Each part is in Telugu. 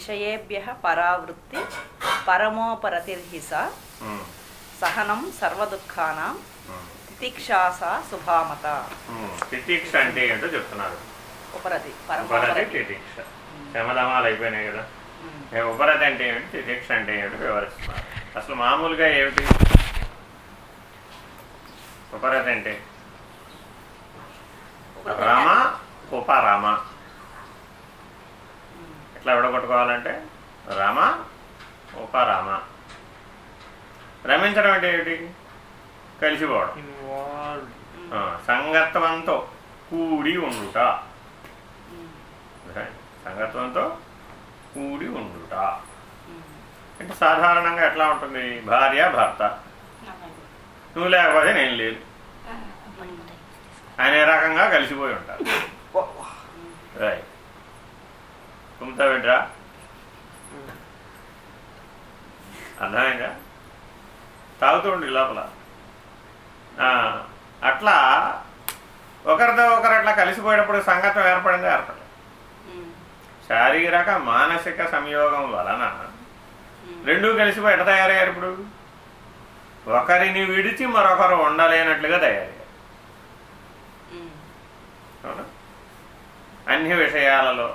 విషయేభ్య పరావృత్తి పరమోపరతిర్హిస సహనం సర్వదుఃఖానాం తితిక్షాస ఉమ్. తితిక్ష అంటే ఏంటో చెప్తున్నారు. ఉపరతి ఉపరతి తితిక్ష. శమధమాలు అయిపోయినాయి కదా. ఉపరతి అంటే ఏమిటి తితిక్ష అంటే ఏమిటి వివరిస్తున్నారు. అసలు మామూలుగా ఏమిటి? ఉపరతి అంటే రమ ఉపరమ. ఎట్లా విడగొట్టుకోవాలంటే రమ ఉపరమ. రమించడం అంటే ఏమిటి? కలిసిపోవడం. సంగత్వంతో కూడి ఉండుట. ఉమ్. సంగత్వంతో కూడి ఉండుట. ఉమ్. అంటే సాధారణంగా ఎట్లా ఉంటుంది? భార్య భర్త. నువ్వు లేకపోతే నేను లేదు అనే రకంగా కలిసిపోయి ఉంటారు? రైట్ తుమ్తా బిడ్రా అర్థమైందా? తాగుతూ ఉండి లోపల. ఆ, అట్లా ఒకరితో ఒకరు అట్లా కలిసిపోయేటప్పుడు సంగతం ఏర్పడిందో ఏర్పడలేదు ఉమ్. శారీరక మానసిక సంయోగం వలన. రెండూ కలిసిపోయి ఎట్లా తయారయ్యారు ఇప్పుడు? ఒకరిని విడిచి మరొకరు ఉండలేనట్లుగా తయారయ్యారు. అన్ని విషయాలలో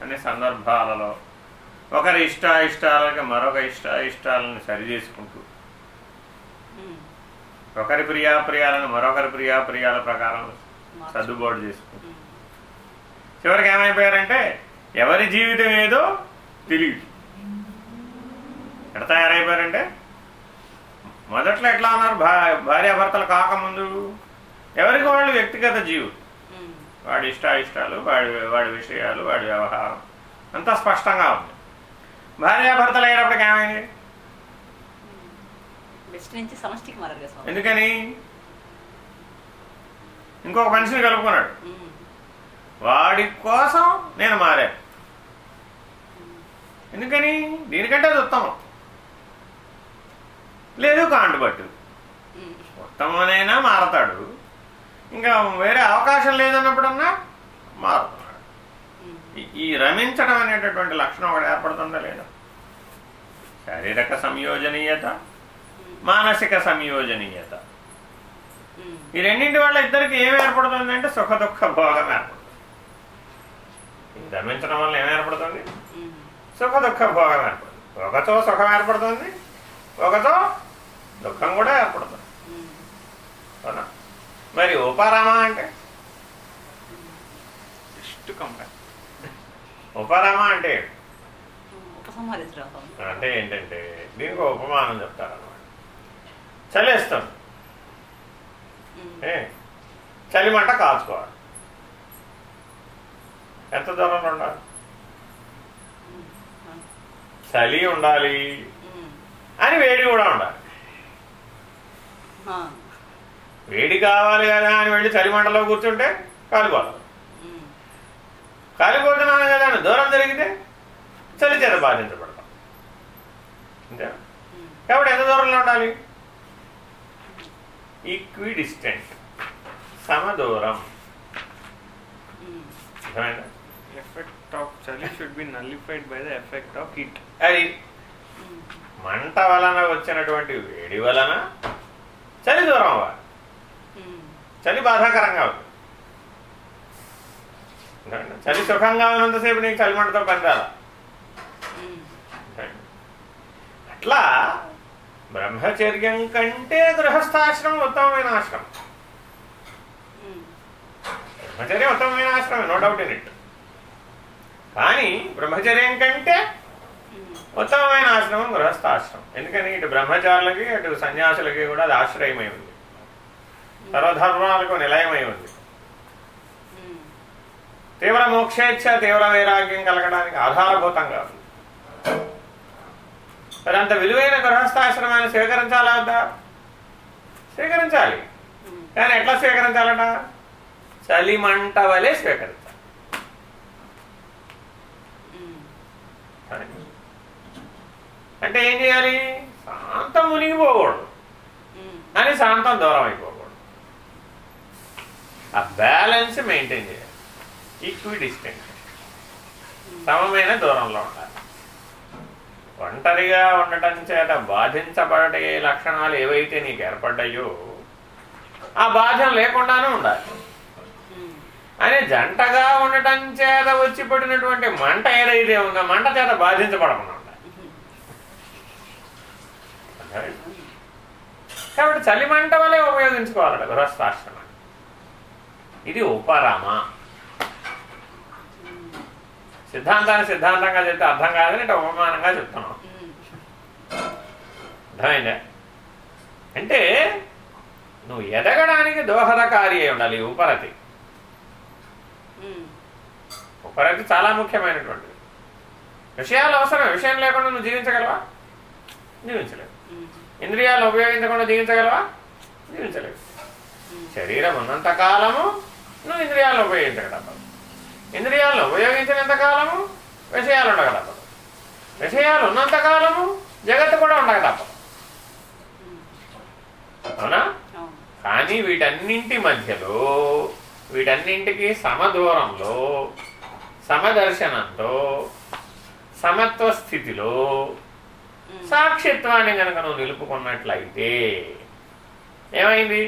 అన్ని సందర్భాలలో ఒకరి ఇష్టాయిష్టాలకి మరొక ఇష్టాయిష్టాలను సరిచేసుకుంటూ ఉమ్. ఒకరి ప్రియాప్రియాలను మరొకరి ప్రియాప్రియాల ప్రకారం సర్దుబాటు చేసుకుంటూ ఉమ్. చివరికి ఏమైపోయారంటే ఎవరి జీవితం ఏదో తెలియదు ఎట్లా తయారైపోయారంటే మొదట్లో ఎట్లా ఉన్నారు భార్యాభర్తలు కాకముందు ఎవరికి వాళ్ళు వ్యక్తిగత ఉమ్. వాడి ఇష్టాయిష్టాలు వాడి వాడి విషయాలు వాడి వ్యవహారం. అంతా స్పష్టంగా ఉంది. భార్యాభర్తలు అయినప్పటికీ ఏమైంది? ఎందుకని? ఇంకొక మనిషిని కలుపుకున్నాడు. వాడి కోసం నేను మారాను. ఎందుకని? దీనికంటే అది ఉత్తమం. లేదు కాంటుబట్టు ఉమ్. ఉత్తమనైనా మారతాడు. ఇంకా వేరే అవకాశం లేదన్నప్పుడన్నా మారుతున్నాడు ఈ- రమించడం అనేటటువంటి లక్షణం ఒకటి ఏర్పడుతుందా లేదా? శారీరక సంయోజనీయత మానసిక సంయోజనీయత. ఈ రెండింటి వల్ల ఇద్దరికి ఏం ఏర్పడుతుంది అంటే సుఖ దుఃఖ భోగం ఏర్పడుతుంది. రమించడం వల్ల ఏం ఏర్పడుతుంది? సుఖ దుఃఖ భోగం ఏర్పడుతుంది. ఒకతో సుఖం ఏర్పడుతుంది ఒకతో దుఃఖం కూడా ఏర్పడుతుంది. అవునా? మరి ఉపరమ అంటే? ఉపరమ అంటే అంటే ఏంటంటే దీనికి ఉపమానం చెప్తారన్నమాట. చలేస్తాం. చలిమంట కాచుకోవాలి. ఎంత దూరంలో ఉండాలి. చలి ఉండాలి. అని వేడి కూడా ఉండాలి. వేడి కావాలి కదా అని వెళ్ళి చలిమంటలో కూర్చుంటే కాలిపోతాం ఉమ్. కాలిపోతున్నాను కదా అని దూరం జరిగితే చలి చేత బాధించబడతాం అంతే. కాబట్టి ఎంత దూరంలో ఉండాలి ఈక్వి డిస్టెంట్ సమదూరం ఎఫెక్ట్ ఆఫ్ చలి should be nullified by the effect of heat అది. మంట వలన వచ్చినటువంటి వేడి వలన చలి దూరం అవ్వాలి. చలి బాధాకరంగా ఉంది? చలి సుఖంగా ఉన్నంతసేపు నీకు చలిమంటతో పని రాలా ఉమ్. అట్లా బ్రహ్మచర్యం కంటే గృహస్థాశ్రమం ఉత్తమమైన ఆశ్రమం. బ్రహ్మచర్యం ఉత్తమమైన ఆశ్రమం నో డౌట్ ఇన్ ఇట్ కానీ బ్రహ్మచర్యం కంటే. ఉత్తమమైన ఆశ్రమం గృహస్థాశ్రమం ఎందుకని ఇటు బ్రహ్మచారులకి అటు సన్యాసులకి కూడా అది ఆశ్రయమై ఉంది సర్వధర్మాలకు నిలయమై ఉంది. తీవ్ర మోక్షేచ్ఛ తీవ్ర వైరాగ్యం కలగడానికి ఆధారభూతంగా ఉంది. మరి అంత విలువైన గృహస్థాశ్రమాన్ని స్వీకరించాలా వద్దా? స్వీకరించాలి. కానీ ఎట్లా స్వీకరించాలట? చలిమంట వలె స్వీకరించాలి. అంటే ఏం చేయాలి? శాంతం మునిగిపోకూడదు. అని శాంతం దూరం అయిపోతుంది ఆ బ్యాలెన్స్ మెయింటైన్ చేయాలి. ఈక్వి డిస్టెన్స్ సమమైన దూరంలో ఉండాలి. ఒంటరిగా ఉండటం చేత బాధించబడే లక్షణాలు ఏవైతే నీకు ఏర్పడ్డాయో ఆ బాధ్యం లేకుండానే ఉండాలి. అనే జంటగా ఉండటం చేత వచ్చి పడినటువంటి మంట ఏదైతే ఉందో మంట చేత బాధించబడకుండా ఉండాలి. కాబట్టి చలిమంట వలె ఉపయోగించుకోవాలట గృహస్థాశ్రమం. ఇది ఉపరమ. సిద్ధాంతాన్ని సిద్ధాంతంగా చెప్తే అర్థం కాదని ఇట్లా ఉపమానంగా చెప్తున్నాం. అర్థమైందా? అంటే నువ్వు ఎదగడానికి దోహదకారి అయి ఉండాలి ఉపరతి. ఉపరతి చాలా ముఖ్యమైనటువంటిది. విషయాలు అవసరం విషయం లేకుండా నువ్వు జీవించగలవా? జీవించలేవు. ఉమ్, ఇంద్రియాలను ఉపయోగించకుండా జీవించగలవా? జీవించలేవు. శరీరం ఉన్నంత కాలము నువ్వు ఇంద్రియాలను ఉపయోగించగలవు. ఇంద్రియాలను ఉపయోగించినంత కాలము విషయాలు ఉండగలవు. విషయాలు ఉన్నంత కాలము జగత్తు కూడా ఉండక తప్పదు ఉమ్, అవునా. కానీ వీటన్నింటి మధ్యలో వీటన్నింటికి సమదూరంలో సమదర్శనంతో సమత్వ స్థితిలో సాక్షిత్వాన్ని కనుక నువ్వు నిలుపుకున్నట్లయితే ఏమైంది?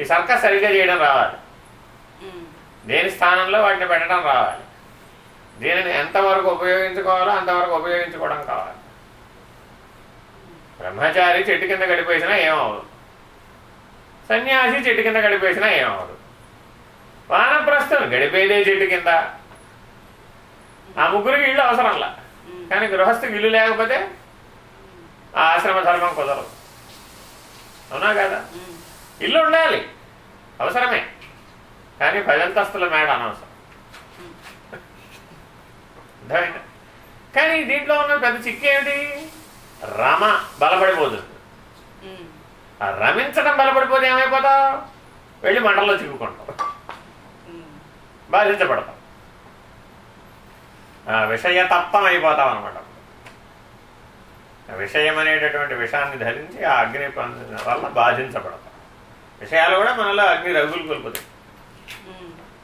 ఈ సర్కస్ సరిగ్గా చేయడం రావాలి. దేని స్థానంలో వాటిని పెట్టడం రావాలి. దీనిని ఎంతవరకు ఉపయోగించుకోవాలో అంతవరకు ఉపయోగించుకోవడం కావాలి. బ్రహ్మచారి చెట్టు కింద గడిపేసినా ఏమవదు సన్యాసి చెట్టు కింద గడిపేసినా ఏమవదు వానప్రస్థం గడిపేదే చెట్టు కింద. ఆ ముగ్గురికి ఇల్లు అవసరంలా. కానీ గృహస్థికి ఇల్లు లేకపోతే ఆ ఆశ్రమ ధర్మం కుదరదు. అవునా కదా? ఇల్లు ఉండాలి. అవసరమే. కానీ పదంతస్తుల మేడ అనవసరం. కానీ దీంట్లో ఉన్న పెద్ద చిక్కేమిటి రమ బలపడిపోతుంది ఆ రమించడం బలపడిపోతే ఏమైపోతావు? వెళ్ళి మండల్లో చిక్కుకుంటావు. బాధించబడతాం బాధించబడతావు. ఆ విషయతత్వం అయిపోతావు అనమాట విషయం అనేటటువంటి విషయాన్ని ధరించి ఆ అగ్ని పొందిన వల్ల బాధించబడతాం విషయాలు కూడా మనలో అగ్ని రగులు కొలుపుతాయి.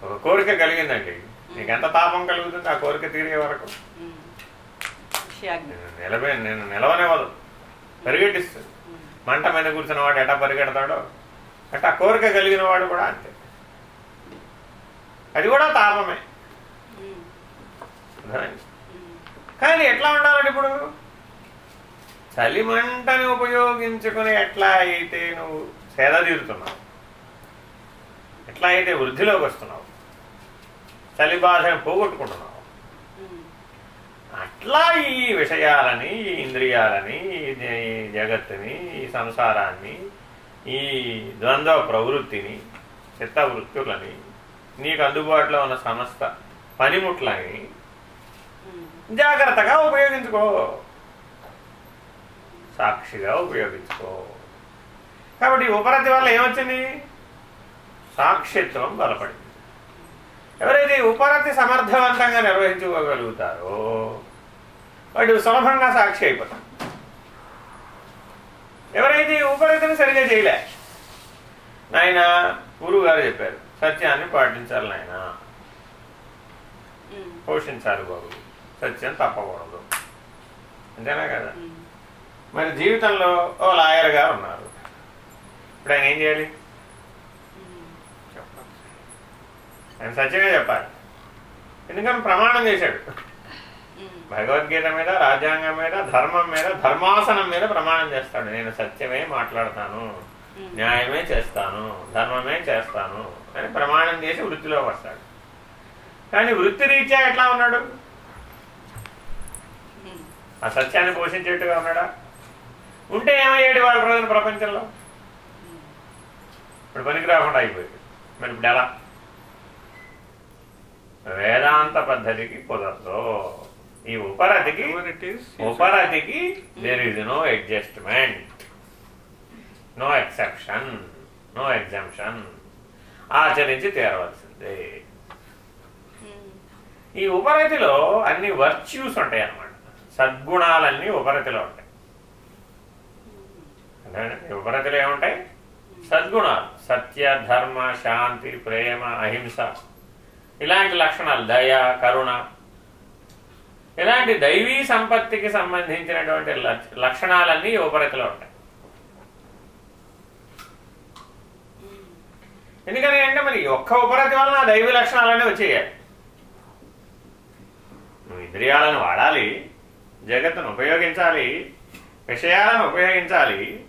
ఒక కోరిక కలిగిందండి. నీకు ఎంత తాపం కలుగుతుంది ఆ కోరిక తీరే వరకు. నిలబే నేను నిలవనివ్వదు. పరిగెట్టిస్తుంది మంట మీద కూర్చున్న వాడు ఎటా పరిగెడతాడో అట్లా కోరిక కలిగిన వాడు కూడా అంతే. అది కూడా తాపమే కానీ ఎట్లా ఉండాలండి ఇప్పుడు? చలిమంటని ఉపయోగించుకుని ఎట్లా అయితే నువ్వు సేద తీరుతున్నావు ఎట్లా అయితే వృద్ధిలోకి వస్తున్నావు చలి బాధను పోగొట్టుకుంటున్నావు అట్లా ఈ విషయాలని ఈ ఇంద్రియాలని ఈ జగత్తుని ఈ సంసారాన్ని ఈ ద్వంద్వ ప్రవృత్తిని చిత్త వృత్తులని నీకు అందుబాటులో ఉన్న సమస్త పనిముట్లని జాగ్రత్తగా ఉపయోగించుకో. సాక్షిగా ఉపయోగించుకో. కాబట్టి ఉపరతి వల్ల ఏమొచ్చింది? సాక్షిత్వం బలపడింది. ఎవరైతే ఉపరతి సమర్థవంతంగా నిర్వహించుకోగలుగుతారో వాడు సులభంగా సాక్షి అయిపోతారు. ఎవరైతే ఉపరతిని సరిగా చేయలే? నాయన గురువు గారు చెప్పారు సత్యాన్ని పాటించాలి నాయన. పోషించాలి బాబు. సత్యం తప్పకూడదు. అంతేనా కదా? మరి జీవితంలో ఓ లాయర్ గారు ఉన్నారు. ఇప్పుడు ఆయన ఏం చేయాలి? ఆయన సత్యమే చెప్పాలి. ఎందుకని ప్రమాణం చేశాడు. భగవద్గీత మీద రాజ్యాంగం మీద ధర్మం మీద ధర్మాసనం మీద ప్రమాణం చేస్తాడు. నేను సత్యమే మాట్లాడతాను. న్యాయమే చేస్తాను. ధర్మమే చేస్తాను అని ప్రమాణం చేసి వృత్తిలోకి వస్తాడు కానీ వృత్తి రీత్యా ఎట్లా ఉన్నాడు? ఆ సత్యాన్ని పోషించేట్టుగా ఉన్నాడా? ఉంటే ఏమయ్యాడు వాళ్ళ రోజున ప్రపంచంలో? ఇప్పుడు పనికి రాకుండా అయిపోయింది. మరి ఇప్పుడు ఎలా? వేదాంత పద్ధతికి కుదరదు. ఈ ఉపరతికి ఉపరతికి there is no adjustment no exception no exemption ఆచరించి తీరవలసిందే. ఉమ్, ఈ ఉపరతిలో అన్ని వర్చ్యూస్ ఉంటాయి అన్నమాట. సద్గుణాలన్నీ ఉపరతిలో ఉంటాయి? ఈ ఉపరతిలో ఏముంటాయి? సద్గుణాలు. సత్య ధర్మ శాంతి ప్రేమ అహింస. ఇలాంటి లక్షణాలు దయ కరుణ. ఇలాంటి దైవీ సంపత్తికి సంబంధించినటువంటి లక్షణాలన్నీ ఉపరితిలో ఉంటాయి. ఎందుకని అంటే మరి ఒక్క ఉపరతి వలన దైవ దైవీ లక్షణాలన్నీ వచ్చేయాలి. నువ్వు ఇంద్రియాలను వాడాలి జగత్తును ఉపయోగించాలి విషయాలను ఉపయోగించాలి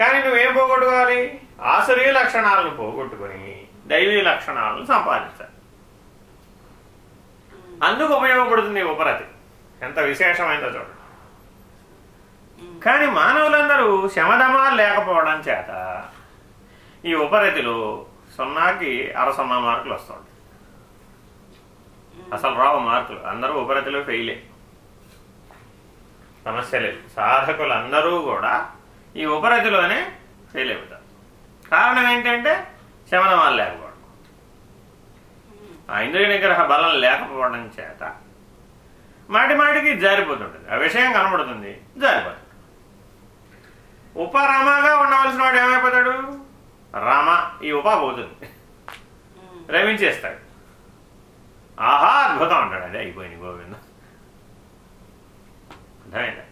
కానీ నువ్వేం పోగొట్టుకోవాలి? ఆసురీ లక్షణాలను పోగొట్టుకొని దైవీ లక్షణాలను సంపాదించాలి. అందుకు ఉపయోగపడుతుంది ఉపరతి. ఎంత విశేషమైందో చూడండి. కానీ మానవులందరూ శమధమాలు లేకపోవడం చేత ఈ ఉపరతిలో సున్నాకి అర సున్నా మార్కులు వస్తుంది అసలు రావు మార్కులు. అందరూ ఉపరతిలో ఫెయిలే సమస్య లేదు. సాధకులు అందరూ కూడా ఈ ఉపరతిలోనే ఫెయిల్ అయిపోతారు. కారణం ఏంటంటే శమనమాలు లేకపోవడం. ఆ ఇంద్రియ నిగ్రహ బలం లేకపోవడం చేత మాటి మాటికి జారిపోతుంటుంది. ఆ విషయం కనబడుతుంది జారిపోతుంది. ఉపరమగా ఉండవలసిన వాడు ఏమైపోతాడు? రమ ఈ ఉప పోతుంది. రమించేస్తాడు. ఆహా అద్భుతం అంటాడు. అదే అయిపోయింది గోవింద. అర్థమైందా?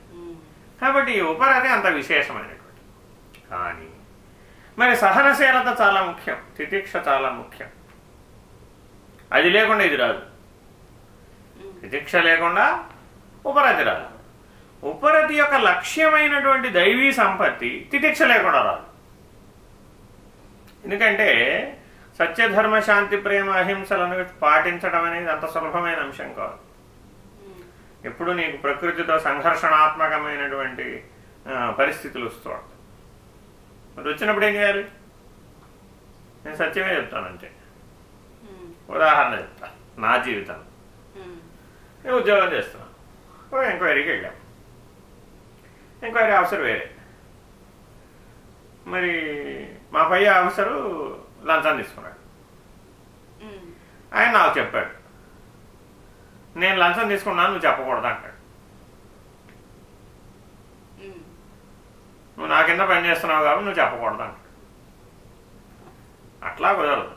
కాబట్టి ఈ ఉపరతి అంత విశేషమైనటువంటి. కానీ మరి సహనశీలత చాలా ముఖ్యం తితిక్ష చాలా ముఖ్యం. అది లేకుండా ఇది రాదు. తితిక్ష లేకుండా ఉపరతి రాదు. ఉపరతి యొక్క లక్ష్యమైనటువంటి దైవీ సంపత్తి తితిక్ష లేకుండా రాదు. ఎందుకంటే సత్యధర్మ శాంతి ప్రేమ అహింసలను పాటించడం అనేది అంత సులభమైన అంశం కాదు. ఎప్పుడు నీకు ప్రకృతితో సంఘర్షణాత్మకమైనటువంటి పరిస్థితులు వస్తూ ఉంటాయి. మరి వచ్చినప్పుడు ఏం చేయాలి? నేను సత్యమే చెప్తాను అంతే ఉదాహరణ చెప్తా. నా జీవితం నేను ఉద్యోగం చేస్తున్నాను ఓ ఎంక్వైరీకి వెళ్ళాం. ఎంక్వైరీ ఆఫీసర్ వేరే. మరి మా పై ఆఫీసరు లంచం తీసుకున్నాడు. ఆయన నాకు చెప్పాడు. నేను లంచం తీసుకున్నాను నువ్వు చెప్పకూడదు అంటాడు. నువ్వు నా కింద పని చేస్తున్నావు కాబట్టి నువ్వు చెప్పకూడదు అంటాడు అట్లా కుదరదు.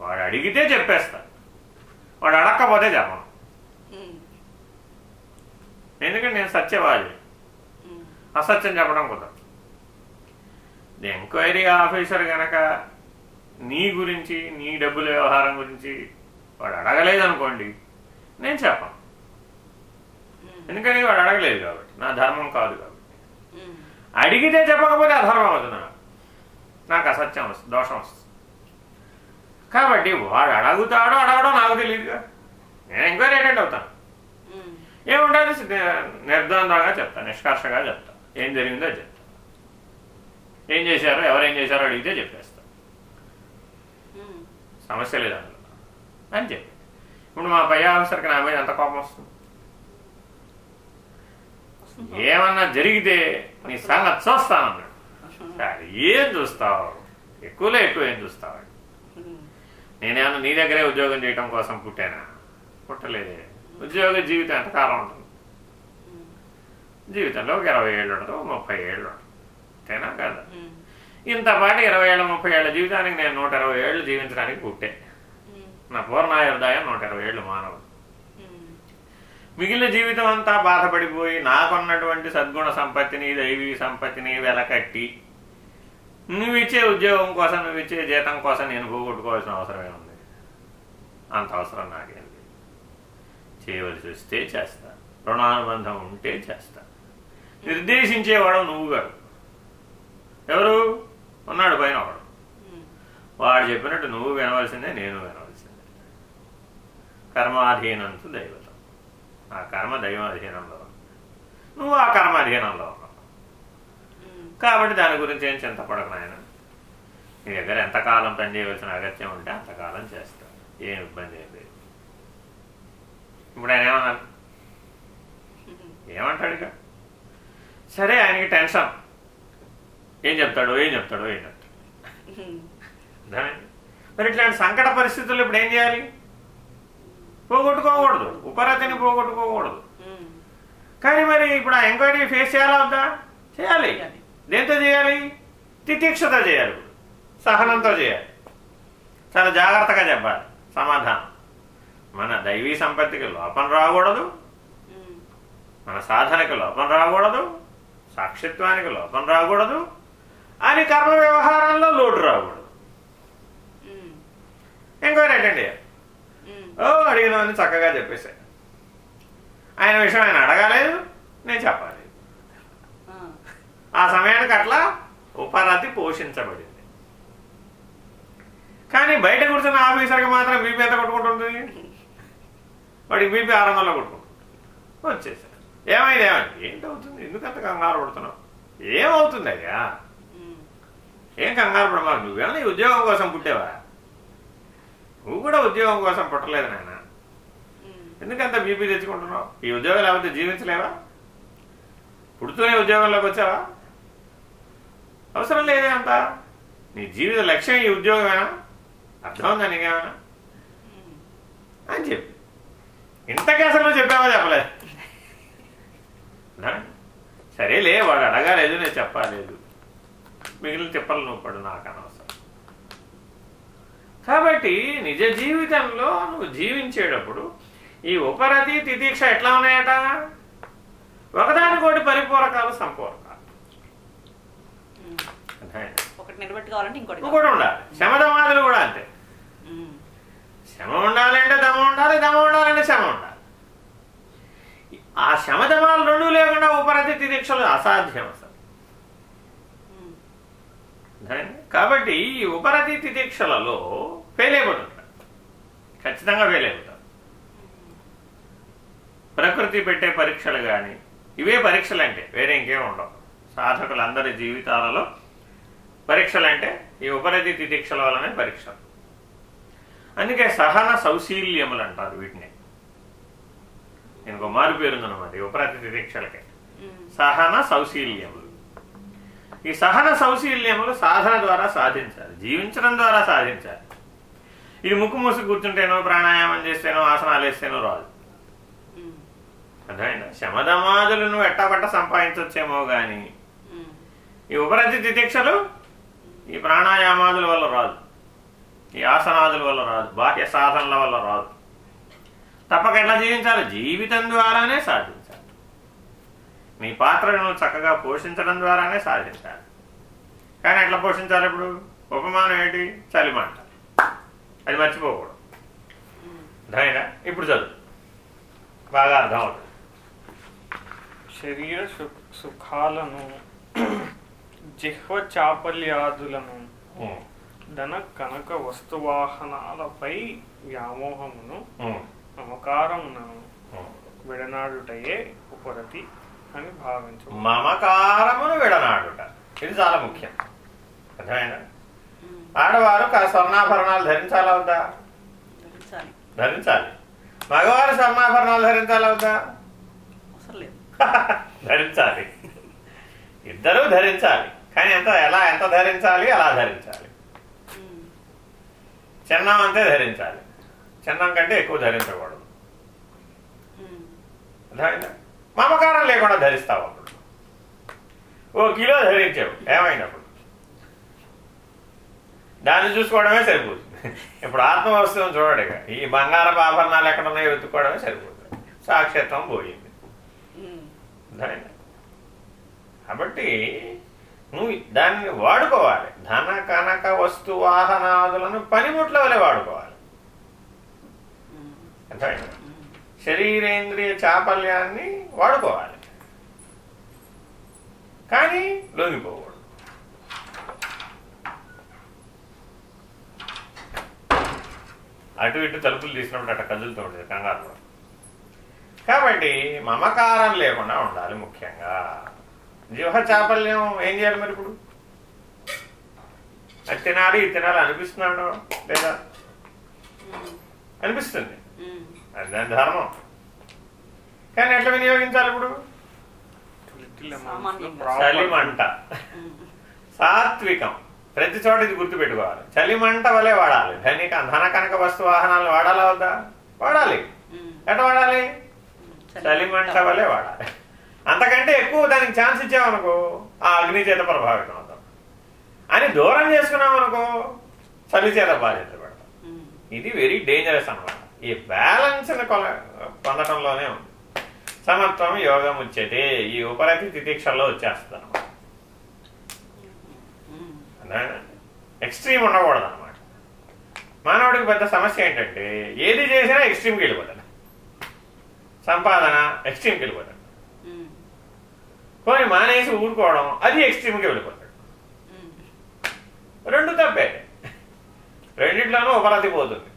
వాడు అడిగితే చెప్పేస్తా. వాడు అడగకపోతే చెప్పను. ఎందుకంటే నేను సత్యవాది. అసత్యం చెప్పడం కుదరదు. ఎంక్వైరీ ఆఫీసర్ గనక నీ గురించి నీ డబ్బుల వ్యవహారం గురించి వాడు అడగలేదనుకోండి నేను చెప్పను. ఎందుకని వాడు అడగలేదు కాబట్టి? నా ధర్మం కాదు కాబట్టి. అడిగితే చెప్పకపోతే అధర్మం అవుతుంది నాకు. అసత్యం వస్తుంది దోషం వస్తుంది. కాబట్టి వాడు అడుగుతాడో అడగడో నాకు తెలియదుగా నేను ఎంక్వైరీ అటెండ్ అవుతాను. ఏముంటుంది? నిర్ద్వందంగా చెప్తా నిష్కర్షగా చెప్తా. ఏం జరిగిందో చెప్తా. ఏం చేశారో ఎవరేం చేశారో అడిగితే చెప్పేస్తా. సమస్య లేదు అందులో. అని చెప్పి. ఇప్పుడు మా పై ఆఫీసర్కి నా మీద ఎంత కోపం వస్తుంది. ఏమన్నా జరిగితే నీ సంగతి చూస్తానన్నాడు సరే ఏం చూస్తావు ఎక్కువలో ఎక్కువ ఏం చూస్తావు నేనేమన్నా నీ దగ్గరే ఉద్యోగం చేయటం కోసం పుట్టానా పుట్టలేదే ఉద్యోగ జీవితం ఎంతకాలం ఉంటుంది జీవితంలో ఒక ఇరవై ఏళ్ళు ఉండదు ముప్పై ఏళ్ళు ఉండదు అంతేనా కదా ఇంతపాటి ఇరవై ఏళ్ళ ముప్పై ఏళ్ళ జీవితానికి నేను నూట ఇరవై ఏళ్ళు జీవించడానికి పుట్టే నా పూర్ణాయుర్దాయం నూట ఇరవై ఏళ్ళు మానవుడు మిగిలిన జీవితం అంతా బాధపడిపోయి నాకున్నటువంటి సద్గుణ సంపత్తిని దైవీ సంపత్తిని వెలకట్టి నువ్వు ఇచ్చే ఉద్యోగం కోసం నువ్వు ఇచ్చే జీతం కోసం నేను పోగొట్టుకోవాల్సిన అవసరమే ఉంది. అంత అవసరం నాకేం లేదు. చేయవలసి వస్తే చేస్తా. రుణానుబంధం ఉంటే చేస్తా. నిర్దేశించేవాడు నువ్వు కాదు. ఎవరు? ఉన్నాడు పైన వాడు. వాడు చెప్పినట్టు నువ్వు వినవలసిందే నేను వినవలసిందే. కర్మాధీనంతు దైవతం ఆ కర్మ దైవాధీనంలో ఉంది. నువ్వు ఆ కర్మాధీనంలో ఉన్నావు. కాబట్టి దాని గురించి ఏం చింతపడకు నాయన? నీ దగ్గర ఎంతకాలం పని చేయవలసిన అగత్యం ఉంటే అంతకాలం చేస్తా ఏం ఇబ్బంది ఏం లేదు. ఇప్పుడు ఆయన ఏమన్నారు ఏమంటాడు ఇక? సరే ఆయనకి టెన్షన్. ఏం చెప్తాడు ఏం చెప్తాడు ఏం చెప్తాడు? మరి ఇట్లాంటి సంకట పరిస్థితుల్లో ఇప్పుడు ఏం చేయాలి? పోగొట్టుకోకూడదు. ఉపరతిని పోగొట్టుకోకూడదు. కానీ మరి ఇప్పుడు ఆ ఎంక్వైరీ ఫేస్ చేయాలా వద్దా? చేయాలి. దేంతో చేయాలి? తితీక్షతో చేయాలి. సహనంతో చేయాలి. చాలా జాగ్రత్తగా చెప్పాలి. సమాధానం. మన దైవీ సంపత్తికి లోపం రాకూడదు. మన సాధనకి లోపం రాకూడదు. సాక్షిత్వానికి లోపం రాకూడదు. అని కర్మ వ్యవహారంలో లోటు రాకూడదు. ఎంక్వైరీ అటెండ్ చేయాలి ఓ అడిగినవన్నీ చక్కగా చెప్పేశాను ఆయన విషయం ఆయన అడగలేదు నేను చెప్పాలి. ఆ, సమయానికి అట్లా ఉపరతి పోషించబడింది. కానీ బయట కూర్చున్న ఆఫీసర్కి మాత్రం బీపీ ఎంత కొట్టుకుంటుంది? వాడికి బీపీ ఆరు వందలు కొట్టుకుంటుంది. వచ్చేసారు ఏమైంది ఏమైంది? ఏంటవుతుంది ఎందుకంత కంగారు పడుతున్నావు? ఏమవుతుంది అయ్యా? ఏం కంగారు పడమా నువ్వేమన్నా ఉద్యోగం కోసం పుట్టావా? నువ్వు కూడా ఉద్యోగం కోసం పుట్టలేదు నాయన. ఎందుకంత బీపీ తెచ్చుకుంటున్నావు? ఈ ఉద్యోగం లేకపోతే జీవించలేవా? పుడుతూనే ఉద్యోగంలోకి వచ్చావా? అవసరం లేదే అంత. నీ జీవిత లక్ష్యం ఈ ఉద్యోగమేనా? అర్థం ఉందా నీకేమైనా. అని చెప్పి. ఇంతకీ అసలు నువ్వు చెప్పావా చెప్పలేదు? సరేలే వాడు అడగాలేదు నేను చెప్పలేదు. మిగిలిన చెప్పాలి నువ్వు పడు నాకు అనవసరం కాబట్టి నిజ జీవితంలో నువ్వు జీవించేటప్పుడు ఈ ఉపరతి తితీక్ష ఎట్లా ఉన్నాయట? ఒకదానికోటి పరిపూరకాలు సంపూరకాలు. ఇంకోటి ఉండాలి. శమధమాదులు కూడా అంతే. శమ ఉండాలంటే దమ ఉండాలి దమ ఉండాలంటే శమ ఉండాలి. ఆ శమధమాలు రెండు లేకుండా ఉపరతి తిదీక్షలు అసాధ్యం అసలు? కాబట్టి ఈ ఉపరతి తిదీక్షలలో ఫెయిల్ అయిపోతుంటారు ఖచ్చితంగా ఫెయిల్ అయిపోతారు ప్రకృతి పెట్టే పరీక్షలు కానీ ఇవే పరీక్షలు అంటే వేరే ఇంకేం ఉండవు. సాధకులందరి జీవితాలలో పరీక్షలు అంటే ఈ ఉపరతి తిదీక్షల వలనే పరీక్షలు. అందుకే సహన సౌశీల్యములు అంటారు వీటిని ఇంకో మారు పేరుందన్నమాట ఈ ఉపరతి తిదీక్షలకే. ఉమ్, సహన సౌశీల్యములు. ఈ సహన సౌశీల్యములు సాధన ద్వారా సాధించాలి జీవించడం ద్వారా సాధించాలి. ఇది ముక్కు మూసి కూర్చుంటేనో ప్రాణాయామం చేస్తేనో ఆసనాలు వేస్తేనో రాదు. ఉమ్, అర్థమైందా? శమధమాదులు నువ్వు ఎట్టాపట్ట సంపాదించవచ్చేమో గాని ఉమ్, ఈ ఉపరతి తితిక్షలు ఈ ప్రాణాయామాదుల వల్ల రాదు. ఈ ఆసనాదుల వల్ల రాదు. బాహ్య సాధనల వల్ల రాదు. తప్పక ఎట్లా జీవించాలి? జీవితం ద్వారానే సాధించాలి. నీ పాత్రను చక్కగా పోషించడం ద్వారానే సాధించాలి. కానీ ఎట్లా పోషించాలి ఇప్పుడు? ఉపమానం ఏంటి? చలిమంట. అది మర్చిపోకూడదు. ఉమ్. అర్థమైందా ఇప్పుడు చదువు. బాగా అర్థం అవుతుంది. శరీర సుఖాలను జిహ్వ చాపల్యాదులను ధన కనక వస్తువాహనాలపై వ్యామోహమును మమకారమును. విడనాడుటయే ఉపరతి అని భావించు. మమకారమును విడనాడుట. ఇది చాలా ముఖ్యం. అర్థమైందా? ఉమ్, ఆడవారు కా- స్వర్ణాభరణాలు ధరించాలా వద్దా? ధరించాలి. మగవారు స్వర్ణాభరణాలు ధరించాలా వద్దా? అవసరం లేదు. ధరించాలి. ఇద్దరూ ధరించాలి. కానీ ఎంత ఎలా ఎంత ధరించాలి అలా ధరించాలి. చిన్నం అంతే ధరించాలి. చిన్నం కంటే ఎక్కువ ధరించకూడదు. మమకారం లేకుండా ధరిస్తావు అప్పుడు. ఓ కిలో ధరించావు. ఏమైనప్పుడు? దాన్ని చూసుకోవడమే సరిపోతుంది ఇప్పుడు ఆత్మ వస్తువుని చూడడు ఈ బంగారపు ఆభరణాలు ఎక్కడ ఉన్నాయో వెతుక్కోవడమే సరిపోతుంది సాక్షిత్వం పోయింది. కాబట్టి నువ్వు దాన్ని వాడుకోవాలి. ధన కనక వస్తు వాహనాదులను పనిముట్ల వలె వాడుకోవాలి. శరీరేంద్రియ చాపల్యాన్ని వాడుకోవాలి. కానీ లొంగిపోవాలి అటు ఇటు తలుపులు తీసినప్పుడు అట్ట కదులుతూ ఉండేది కంగారు. కాబట్టి మమకారం లేకుండా ఉండాలి ముఖ్యంగా. జీవ చాపల్యం ఏం చేయాలి మరి ఇప్పుడు? అది తినాలి ఇది తినాలి అనిపిస్తున్నాడు లేదా? అనిపిస్తుంది. అది దాని ధర్మం. కానీ ఎట్లా వినియోగించాలి ఇప్పుడు. చలిమంట. సాత్వికం. ప్రతి చోట ఇది గుర్తుపెట్టుకోవాలి. చలిమంట వలె వాడాలి. ధనిక ధన కనక వస్తు వాహనాలు వాడాలా వద్దా? వాడాలి. ఎట్లా వాడాలి. చలిమంట వలె వాడాలి. అంతకంటే ఎక్కువ దానికి ఛాన్స్ ఇచ్చామనుకో ఆ అగ్ని చేత ప్రభావితం అవుతాం. అని దూరం చేసుకున్నాం అనుకో చలి చేత బాధించబడతాం ఉమ్, ఇది వెరీ డేంజరస్ అన్నమాట. ఈ బ్యాలెన్స్ కొల పొందటంలోనే ఉంది. సమత్వం యోగం ఉచ్యతే ఈ ఉపరతి తితిక్షల్లో అనమాట ఉమ్. ఎక్స్ట్రీమ్ ఉండకూడదు అనమాట మానవుడికి పెద్ద సమస్య ఏంటంటే ఏది చేసినా ఎక్స్ట్రీమ్కి వెళ్ళిపోతాడు. సంపాదన ఎక్స్ట్రీమ్కి వెళ్ళిపోతాడు. పోనీ మానేసి ఊరుకోవడం అది ఎక్స్ట్రీమ్కి వెళ్ళిపోతాడు. రెండు తప్పే రెండిట్లోనూ ఉపరతి పోతుంది.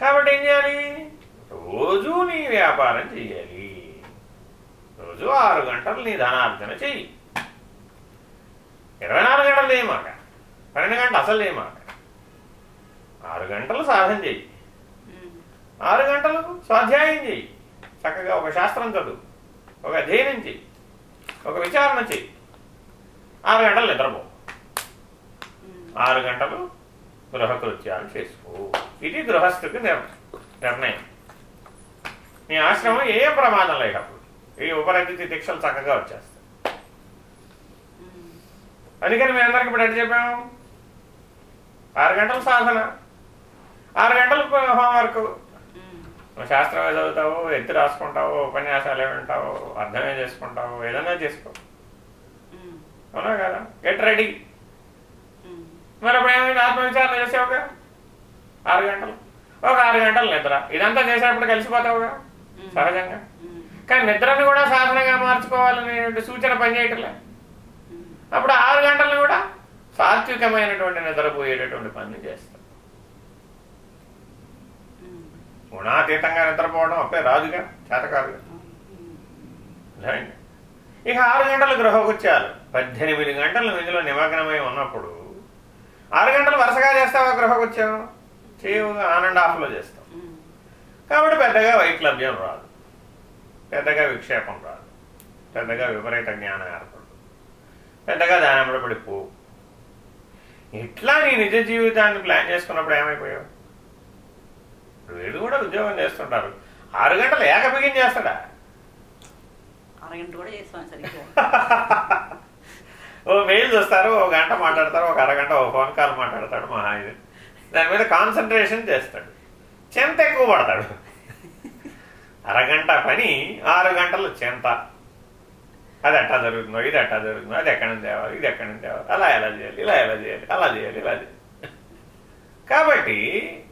కాబట్టి ఏం చేయాలి? రోజు నీ వ్యాపారం చెయ్యాలి. రోజు ఆరు గంటలు నీ ధనార్జన చెయ్యి. ఇరవై నాలుగు గంటలు చేయమాక పన్నెండు గంటలు అసలు చేయమాక ఆరు గంటలు సాధన చెయ్యి. ఆరు గంటలు స్వాధ్యాయం చెయ్యి చక్కగా ఒక శాస్త్రం చదువు. ఒక అధ్యయనం చెయ్యి ఒక విచారణ చెయ్యి ఆరు గంటలు నిద్రపో. ఆరు గంటలు గృహకృత్యాలు చేసుకో. ఇది గృహస్థుకి నిర్ నిర్ణయం. నీ ఆశ్రమం ఏ ప్రమాదం లేనప్పుడు. ఈ ఉపరతిథి దీక్షలు చక్కగా వచ్చేస్తాయి. అందుకని మీ అందరికి ఇప్పుడు ఎట్లా చెప్పాము? ఆరు గంటలు సాధన. ఆరు గంటలు హోంవర్క్ నువ్వు శాస్త్రమే చదువుతావు ఎత్తి రాసుకుంటావు ఉపన్యాసాలు వింటావు అర్థమే చేసుకుంటావు ఏదైనా చేసుకో. అవునా కదా? గెట్ రెడీ మరి అప్పుడు ఏమైనా ఆత్మవిచారణ చేసావుగా? ఆరు గంటలు ఒక ఆరు గంటలు నిద్ర. ఇదంతా చేసేటప్పుడు కలిసిపోతావుగా? సహజంగా. కానీ నిద్రను కూడా సాధనగా మార్చుకోవాలనే సూచన పనిచేయట్లే అప్పుడు ఆరు గంటలను కూడా సాత్వికమైనటువంటి నిద్రపోయేటటువంటి పని చేస్తాం. గుణాతీతంగా నిద్రపోవడం అప్పుడే రాదుగా చేత కాదుగా ఉమ్. అర్థమైంది? ఇక ఆరు గంటలు గృహకృత్యాలు పద్దెనిమిది గంటలు ఇందులో నిమగ్నమై ఉన్నప్పుడు ఆరు గంటలు వరుసగా చేస్తావా గృహకృత్యం చేయవు ఆన్ అండ్ ఆఫ్లో చేస్తాం. కాబట్టి పెద్దగా వైక్లభ్యం రాదు పెద్దగా విక్షేపం రాదు పెద్దగా విపరీత జ్ఞానం ఏర్పడదు పెద్దగా దానంలో పడిపో. ఇట్లా నీ నిజ జీవితాన్ని ప్లాన్ చేసుకున్నప్పుడు ఏమైపోయావు? వీళ్ళు కూడా ఉద్యోగం చేస్తుంటారు. ఆరు గంటలు చేస్తాడా? కూడా చేస్తాను సరిగ్గా ఓ మెయిల్ చూస్తారు ఓ గంట మాట్లాడతారు ఒక అరగంట ఓ ఫోన్ కాల్ మాట్లాడతాడు మహా ఇది. దాని మీద కాన్సన్ట్రేషన్ చేస్తాడు. చెంత ఎక్కువ పడతాడు. అరగంట పని ఆరు గంటలు చెంత. అది ఎట్టా జరుగుతుందో ఇది ఎట్టా జరుగుతుందో అది ఎక్కడి నుంచి తేవాలి ఇది ఎక్కడి నుంచి తేవాలి అలా ఎలా చేయాలి ఇలా ఎలా చేయాలి అలా చేయాలి ఇలా చేయాలి. కాబట్టి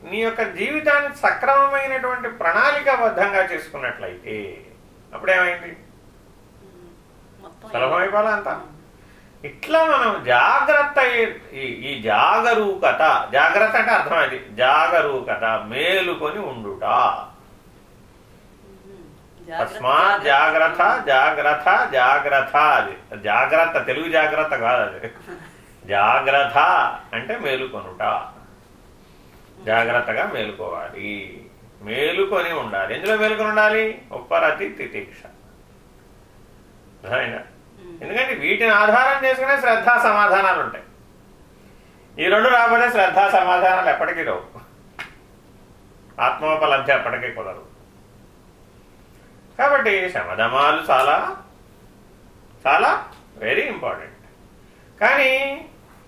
నీ యొక్క జీవితాన్ని సక్రమమైనటువంటి ప్రణాళికాబద్ధంగా చేసుకున్నట్లయితే అప్పుడేమైంది? సులభమైపోవాలా అంతా? ఇట్లా మనం జాగ్రత్త ఈ- జాగరూకత జాగ్రత్త అంటే అర్థం అది జాగరూకత మేలుకొని ఉండుట. తస్మాత్ జాగ్రత్త జాగ్రత్త జాగ్రత్త అది. జాగ్రత్త తెలుగు జాగ్రత్త కాదు అది. జాగ్రత్త అంటే మేలుకొనుట. జాగ్రత్తగా మేలుకోవాలి. మేలుకొని ఉండాలి. ఎందులో మేలుకొని ఉండాలి? ఉప్పరతి తితిక్ష. ఎందుకంటే వీటిని ఆధారం చేసుకునే శ్రద్ధా సమాధానాలు ఉంటాయి. ఈ రెండు రాబోతే శ్రద్ధా సమాధానాలు ఎప్పటికీ రావు. ఆత్మోపలబ్ధి ఎప్పటికీ కుదరదు. కాబట్టి శమధమాలు చాలా చాలా వెరీ ఇంపార్టెంట్ కానీ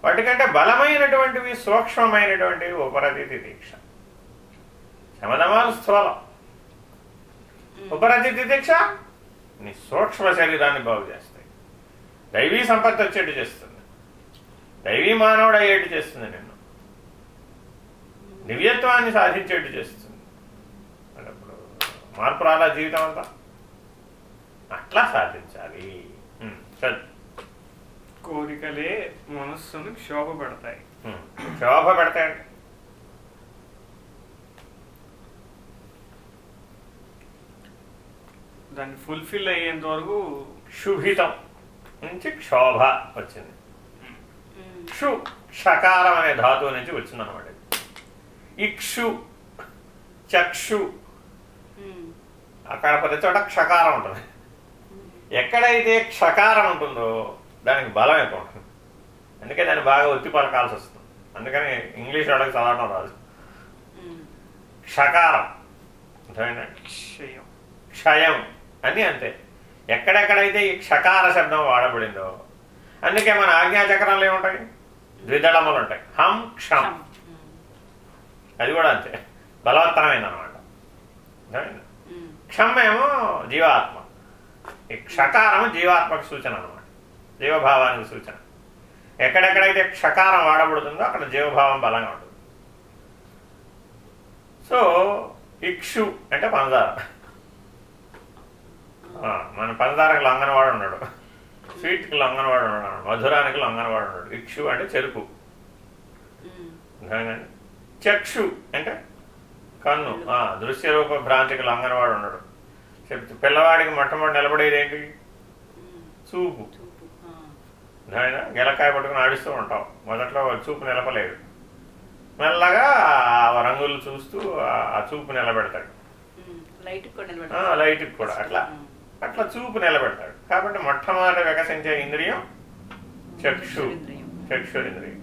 వాటికంటే బలమైనటువంటివి సూక్ష్మమైనటువంటివి ఉపరతిథి దీక్ష. శమధమాలు స్థూలం. ఉమ్. ఉపరతిథి దీక్ష నీ సూక్ష్మ శరీరాన్ని బాగు చేస్తాయి. దైవీ సంపత్తి వచ్చేట్టు చేస్తుంది. దైవీ మానవుడు అయ్యేట్టు చేస్తుంది నిన్ను. దివ్యత్వాన్ని సాధించేట్టు చేస్తుంది. అప్పుడు మార్పు రాలా జీవితం అంతా అట్లా సాధించాలి. చదువు కోరికలే మనస్సును క్షోభ పెడతాయి ఉమ్, శోభ పెడతాయండి దాన్ని ఫుల్ఫిల్ అయ్యేంత వరకు శుభితం నుంచి క్షోభ వచ్చింది. క్షు షకారం అనే ధాతువు నుంచి వచ్చిందనమాట ఇది. ఇక్షు చక్షు. అక్కడ ప్రతి చోట క్షకారం ఉంటుంది. ఎక్కడైతే క్షకారం ఉంటుందో దానికి బలం ఎక్కువ ఉంటుంది. అందుకే దాన్ని బాగా ఒత్తి పలకాల్సి వస్తుంది. అందుకని ఇంగ్లీష్ వాళ్ళకి చదవడం రాదు. క్షకారం. క్షయం. క్షయం అని అంతే. ఎక్కడెక్కడైతే ఈ క్షకార శబ్దం వాడబడిందో అందుకే మన ఆజ్ఞాచక్రంలో ఏముంటాయి? ద్విదళములు ఉంటాయి. హం క్షం. అది కూడా అంతే. బలవత్తరమైంది అనమాట క్షమ్ ఏమో జీవాత్మ. ఈ క్షకారం జీవాత్మకు సూచన అనమాట జీవభావానికి సూచన. ఎక్కడెక్కడైతే క్షకారం వాడబడుతుందో అక్కడ జీవభావం బలంగా ఉంటుంది. సో ఇక్షు అంటే పంచదార మన పంచదారకు లొంగనవాడు ఉన్నాడు. స్వీట్కి లొంగనవాడు ఉన్నాడు. మధురానికి లొంగనవాడు ఉన్నాడు. ఇక్షు అంటే చెరుకు. చక్షు అంటే కన్ను. ఆ, దృశ్య రూప భ్రాంతికి లొంగనవాడు ఉన్నాడు. చెప్తే పిల్లవాడికి మొట్టమొదటి నిలబడేది ఏంటి? చూపు. చూపు ఆ, అర్థమైందా గెలకాయ పట్టుకుని ఆడిస్తూ ఉంటాం. మొదట్లో చూపు నిలపలేదు. మెల్లగా ఆ రంగులు చూస్తూ ఆ- చూపు నిలబెడతాడు. లైట్కి కూడా అట్లా. అట్లా చూపు నిలబెడతాడు. కాబట్టి మొట్టమొదట వికసించే ఇంద్రియం చక్షు. చక్షురింద్రియం.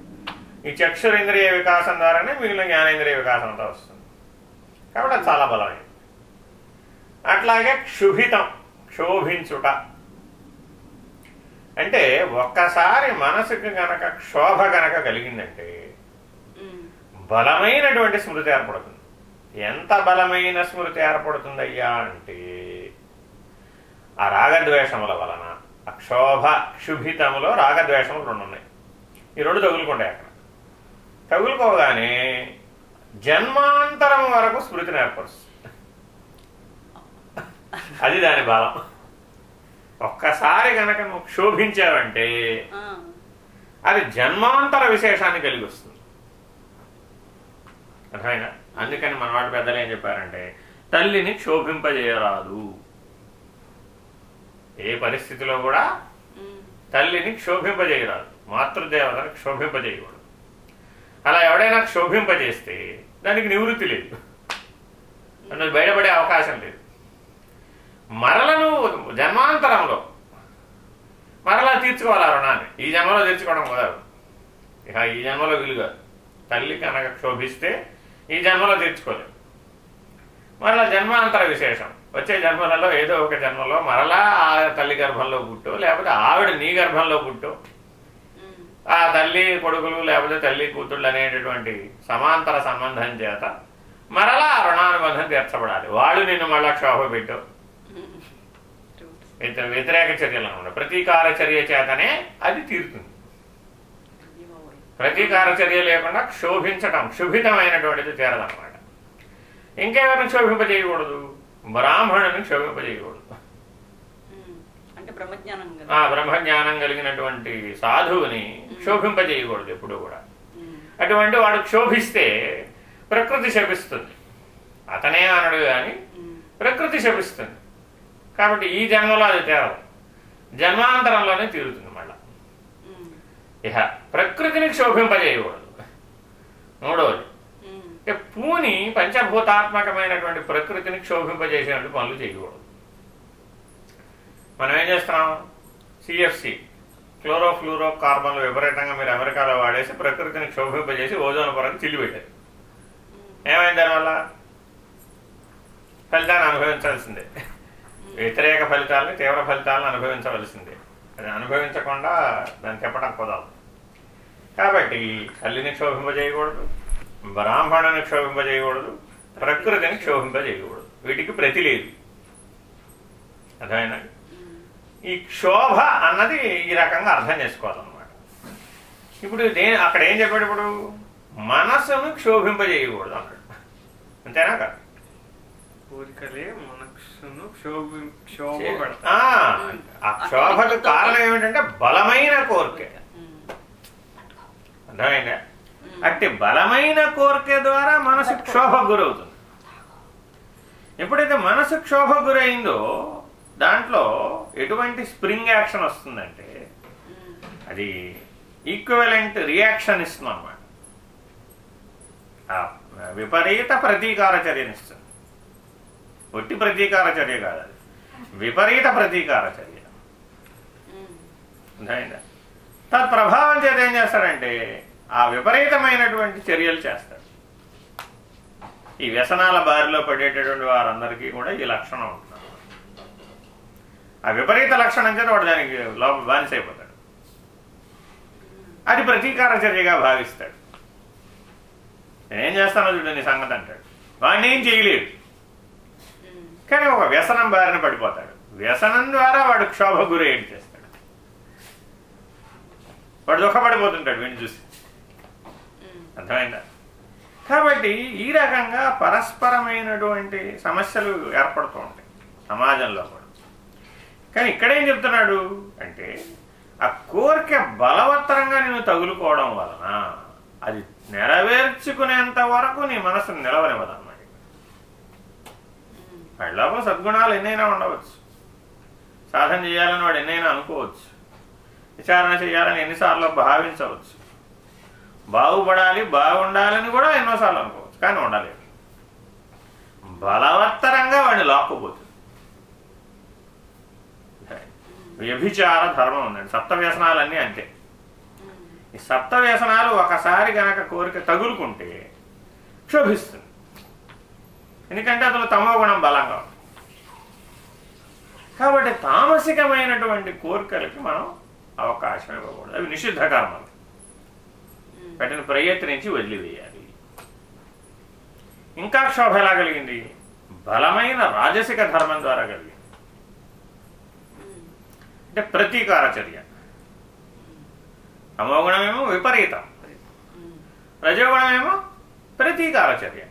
ఈ చక్షురింద్రియ వికాసం ద్వారానే మిగిలిన జ్ఞానేంద్రియ వికాసం అంతా వస్తుంది. కాబట్టి అది చాలా బలమైంది. అట్లాగే క్షుభితం క్షోభించుట. అంటే ఒక్కసారి మనసుకు గనక క్షోభ గనక కలిగిందంటే బలమైనటువంటి స్మృతి ఏర్పడుతుంది. ఎంత బలమైన స్మృతి ఏర్పడుతుందయ్యా అంటే ఆ రాగద్వేషముల వలన ఆ క్షోభ క్షుభితములో రాగద్వేషములు రెండు ఉన్నాయి ఈ రెండు తగులుకుంటాయి అక్కడ. తగులుకోగానే జన్మాంతరం వరకు స్మృతిని ఏర్పరుస్తుంది. అది దాని బలం. ఒక్కసారి గనక నువ్వు క్షోభించావంటే అది జన్మాంతర విశేషాన్ని కలిగి వస్తుంది అర్థమైనా అందుకని మన వాటి పెద్దలు ఏం చెప్పారంటే తల్లిని క్షోభింపజేయరాదు. ఏ పరిస్థితిలో కూడా తల్లిని క్షోభింపజేయరాదు. మాతృదేవతను క్షోభింపజేయకూడదు. అలా ఎవడైనా క్షోభింపజేస్తే దానికి నివృత్తి లేదు. అందులో బయటపడే అవకాశం లేదు. మరలను జన్మాంతరంలో మరలా తీర్చుకోవాలి ఆ రుణాన్ని. ఈ జన్మలో తీర్చుకోవడం కుదరదు. ఇక ఈ జన్మలో వీలుగా తల్లి కనుక క్షోభిస్తే ఈ జన్మలో తీర్చుకోలేదు మరలా జన్మాంతర విశేషం. వచ్చే జన్మలలో ఏదో ఒక జన్మలో మరలా ఆ తల్లి గర్భంలో పుట్టో లేకపోతే ఆవిడ నీ గర్భంలో పుట్టో ఆ తల్లి కొడుకులు లేకపోతే తల్లి కూతుళ్ళు అనేటటువంటి సమాంతర సంబంధం చేత మరలా ఆ రుణానుబంధం తీర్చబడాలి. వాళ్ళు నిన్ను మళ్ళా క్షోభ పెట్టు వ్యతిరేక చర్యలు అనమాట ప్రతీకార చర్య చేతనే అది తీరుతుంది. ప్రతీకార చర్య లేకుండా క్షోభించటం క్షుభితమైనటువంటిది తీరదనమాట ఇంకెవరిని క్షోభింపజేయకూడదు? బ్రాహ్మణుని క్షోభింపజేయకూడదు. బ్రహ్మజ్ఞానం ఆ కదా బ్రహ్మజ్ఞానం కలిగినటువంటి సాధువుని క్షోభింపజేయకూడదు ఎప్పుడు కూడా. అటువంటి వాడు క్షోభిస్తే ప్రకృతి శపిస్తుంది. అతనే అనడు కానీ ప్రకృతి శపిస్తుంది. కాబట్టి ఈ జన్మలో అది తీరదు. జన్మాంతరంలోనే తీరుతుంది మళ్ళా. ఇహ ప్రకృతిని క్షోభింపజేయకూడదు. మూడవది పూని పంచభూతాత్మకమైనటువంటి ప్రకృతిని క్షోభింపజేసేటువంటి పనులు చేయకూడదు. మనం ఏం చేస్తున్నాం సిఎఫ్సి క్లోరోఫ్లూరో కార్బన్లు విపరీతంగా మీరు అమెరికాలో వాడేసి ప్రకృతిని క్షోభింపజేసి ఓజోన్ పొరకు చిల్లి పెట్టారు ఏమైంది దానివల్ల? ఫలితాన్ని అనుభవించాల్సిందే. వ్యతిరేక ఫలితాలని తీవ్ర ఫలితాలను అనుభవించవలసిందే. అది అనుభవించకుండా దాన్ని చెప్పడం కుదరదు. కాబట్టి తల్లిని క్షోభింపజేయకూడదు బ్రాహ్మణుని క్షోభింపజేయకూడదు ప్రకృతిని క్షోభింపజేయకూడదు. వీటికి ప్రతి లేదు. అర్థమైనా ఈ క్షోభ అన్నది ఈ రకంగా అర్థం చేసుకోవాలన్నమాట. ఇప్పుడు దే అక్కడ ఏం చెప్పాడు ఇప్పుడు? మనస్సును క్షోభింపజేయకూడదు అన్నాడు. అంతేనా కాదు? కోరికలే మనస్సును క్షోభ క్షోభ పెడతాయి ఆ, ఆ క్షోభకు కారణం ఏమిటంటే బలమైన కోరిక. అర్థమైందా? అట్టి బలమైన కోరిక ద్వారా మనసు క్షోభ గురవుతుంది. ఎప్పుడైతే మనసు క్షోభ గురైందో దాంట్లో ఎటువంటి స్ప్రింగ్ యాక్షన్ వస్తుందంటే అది ఈక్వలెంట్ రియాక్షన్ ఇస్తుంది అనమాట విపరీత ప్రతీకార చర్యనిస్తుంది. ఒట్టి ప్రతీకార చర్య కాదు. అది విపరీత ప్రతీకార చర్య. తత్ప్రభావం చేత ఏం చేస్తాడంటే ఆ విపరీతమైనటువంటి చర్యలు చేస్తాడు. ఈ వ్యసనాల బారిలో పడేటటువంటి వారందరికీ కూడా ఈ లక్షణం ఉంటుంది ఆ విపరీత లక్షణం చేత వాడు దానికి లోపల బానిసైపోతాడు. అది ప్రతీకార చర్యగా భావిస్తాడు. నేనేం చేస్తానో చూడు నీ సంగతి అంటాడు. వాడిని ఏం చేయలేడు కానీ ఒక వ్యసనం బారిన పడిపోతాడు. వ్యసనం ద్వారా వాడు క్షోభ గురి ఏం చేస్తాడు? వాడు దుఃఖపడిపోతుంటాడు వీడిని చూసి. అర్థమైందా? కాబట్టి ఈ రకంగా పరస్పరమైనటువంటి సమస్యలు ఏర్పడుతూ ఉంటాయి సమాజంలో కూడా. కానీ ఇక్కడేం చెప్తున్నాడు అంటే ఆ కోరిక బలవత్తరంగా నేను తగులుకోవడం వలన అది నెరవేర్చుకునేంత వరకు నీ మనసు నిలవనివ్వదన్న ఉమ్, సద్గుణాలు ఎన్నైనా ఉండవచ్చు. సాధన చేయాలని వాడు ఎన్నైనా అనుకోవచ్చు. విచారణ చేయాలని ఎన్నిసార్లు భావించవచ్చు. బాగుపడాలి బాగుండాలని కూడా ఎన్నోసార్లు అనుకోవచ్చు కానీ ఉండలేదు. బలవత్తరంగా వాడిని లాక్కుపోతుంది వ్యభిచార ధర్మం ఉందండి. సప్త వ్యసనాలన్నీ అంతే. ఈ సప్త వ్యసనాలు ఒకసారి గనక కోరిక తగులుకుంటే క్షోభిస్తుంది. ఎందుకంటే అందులో తమో గుణం బలంగా ఉంది. కాబట్టి తామసికమైనటువంటి కోరికలకి మనం అవకాశం ఇవ్వకూడదు. అవి నిషిద్ధ కర్మలు. వాటిని ప్రయత్నించి వదిలివేయాలి. ఇంకా క్షోభ ఎలా కలిగింది? బలమైన రాజసిక ధర్మం ద్వారా కలిగింది. అంటే ప్రతీకార చర్య. తమోగుణమేమో విపరీతం. రజోగుణమేమో ప్రతీకార చర్య.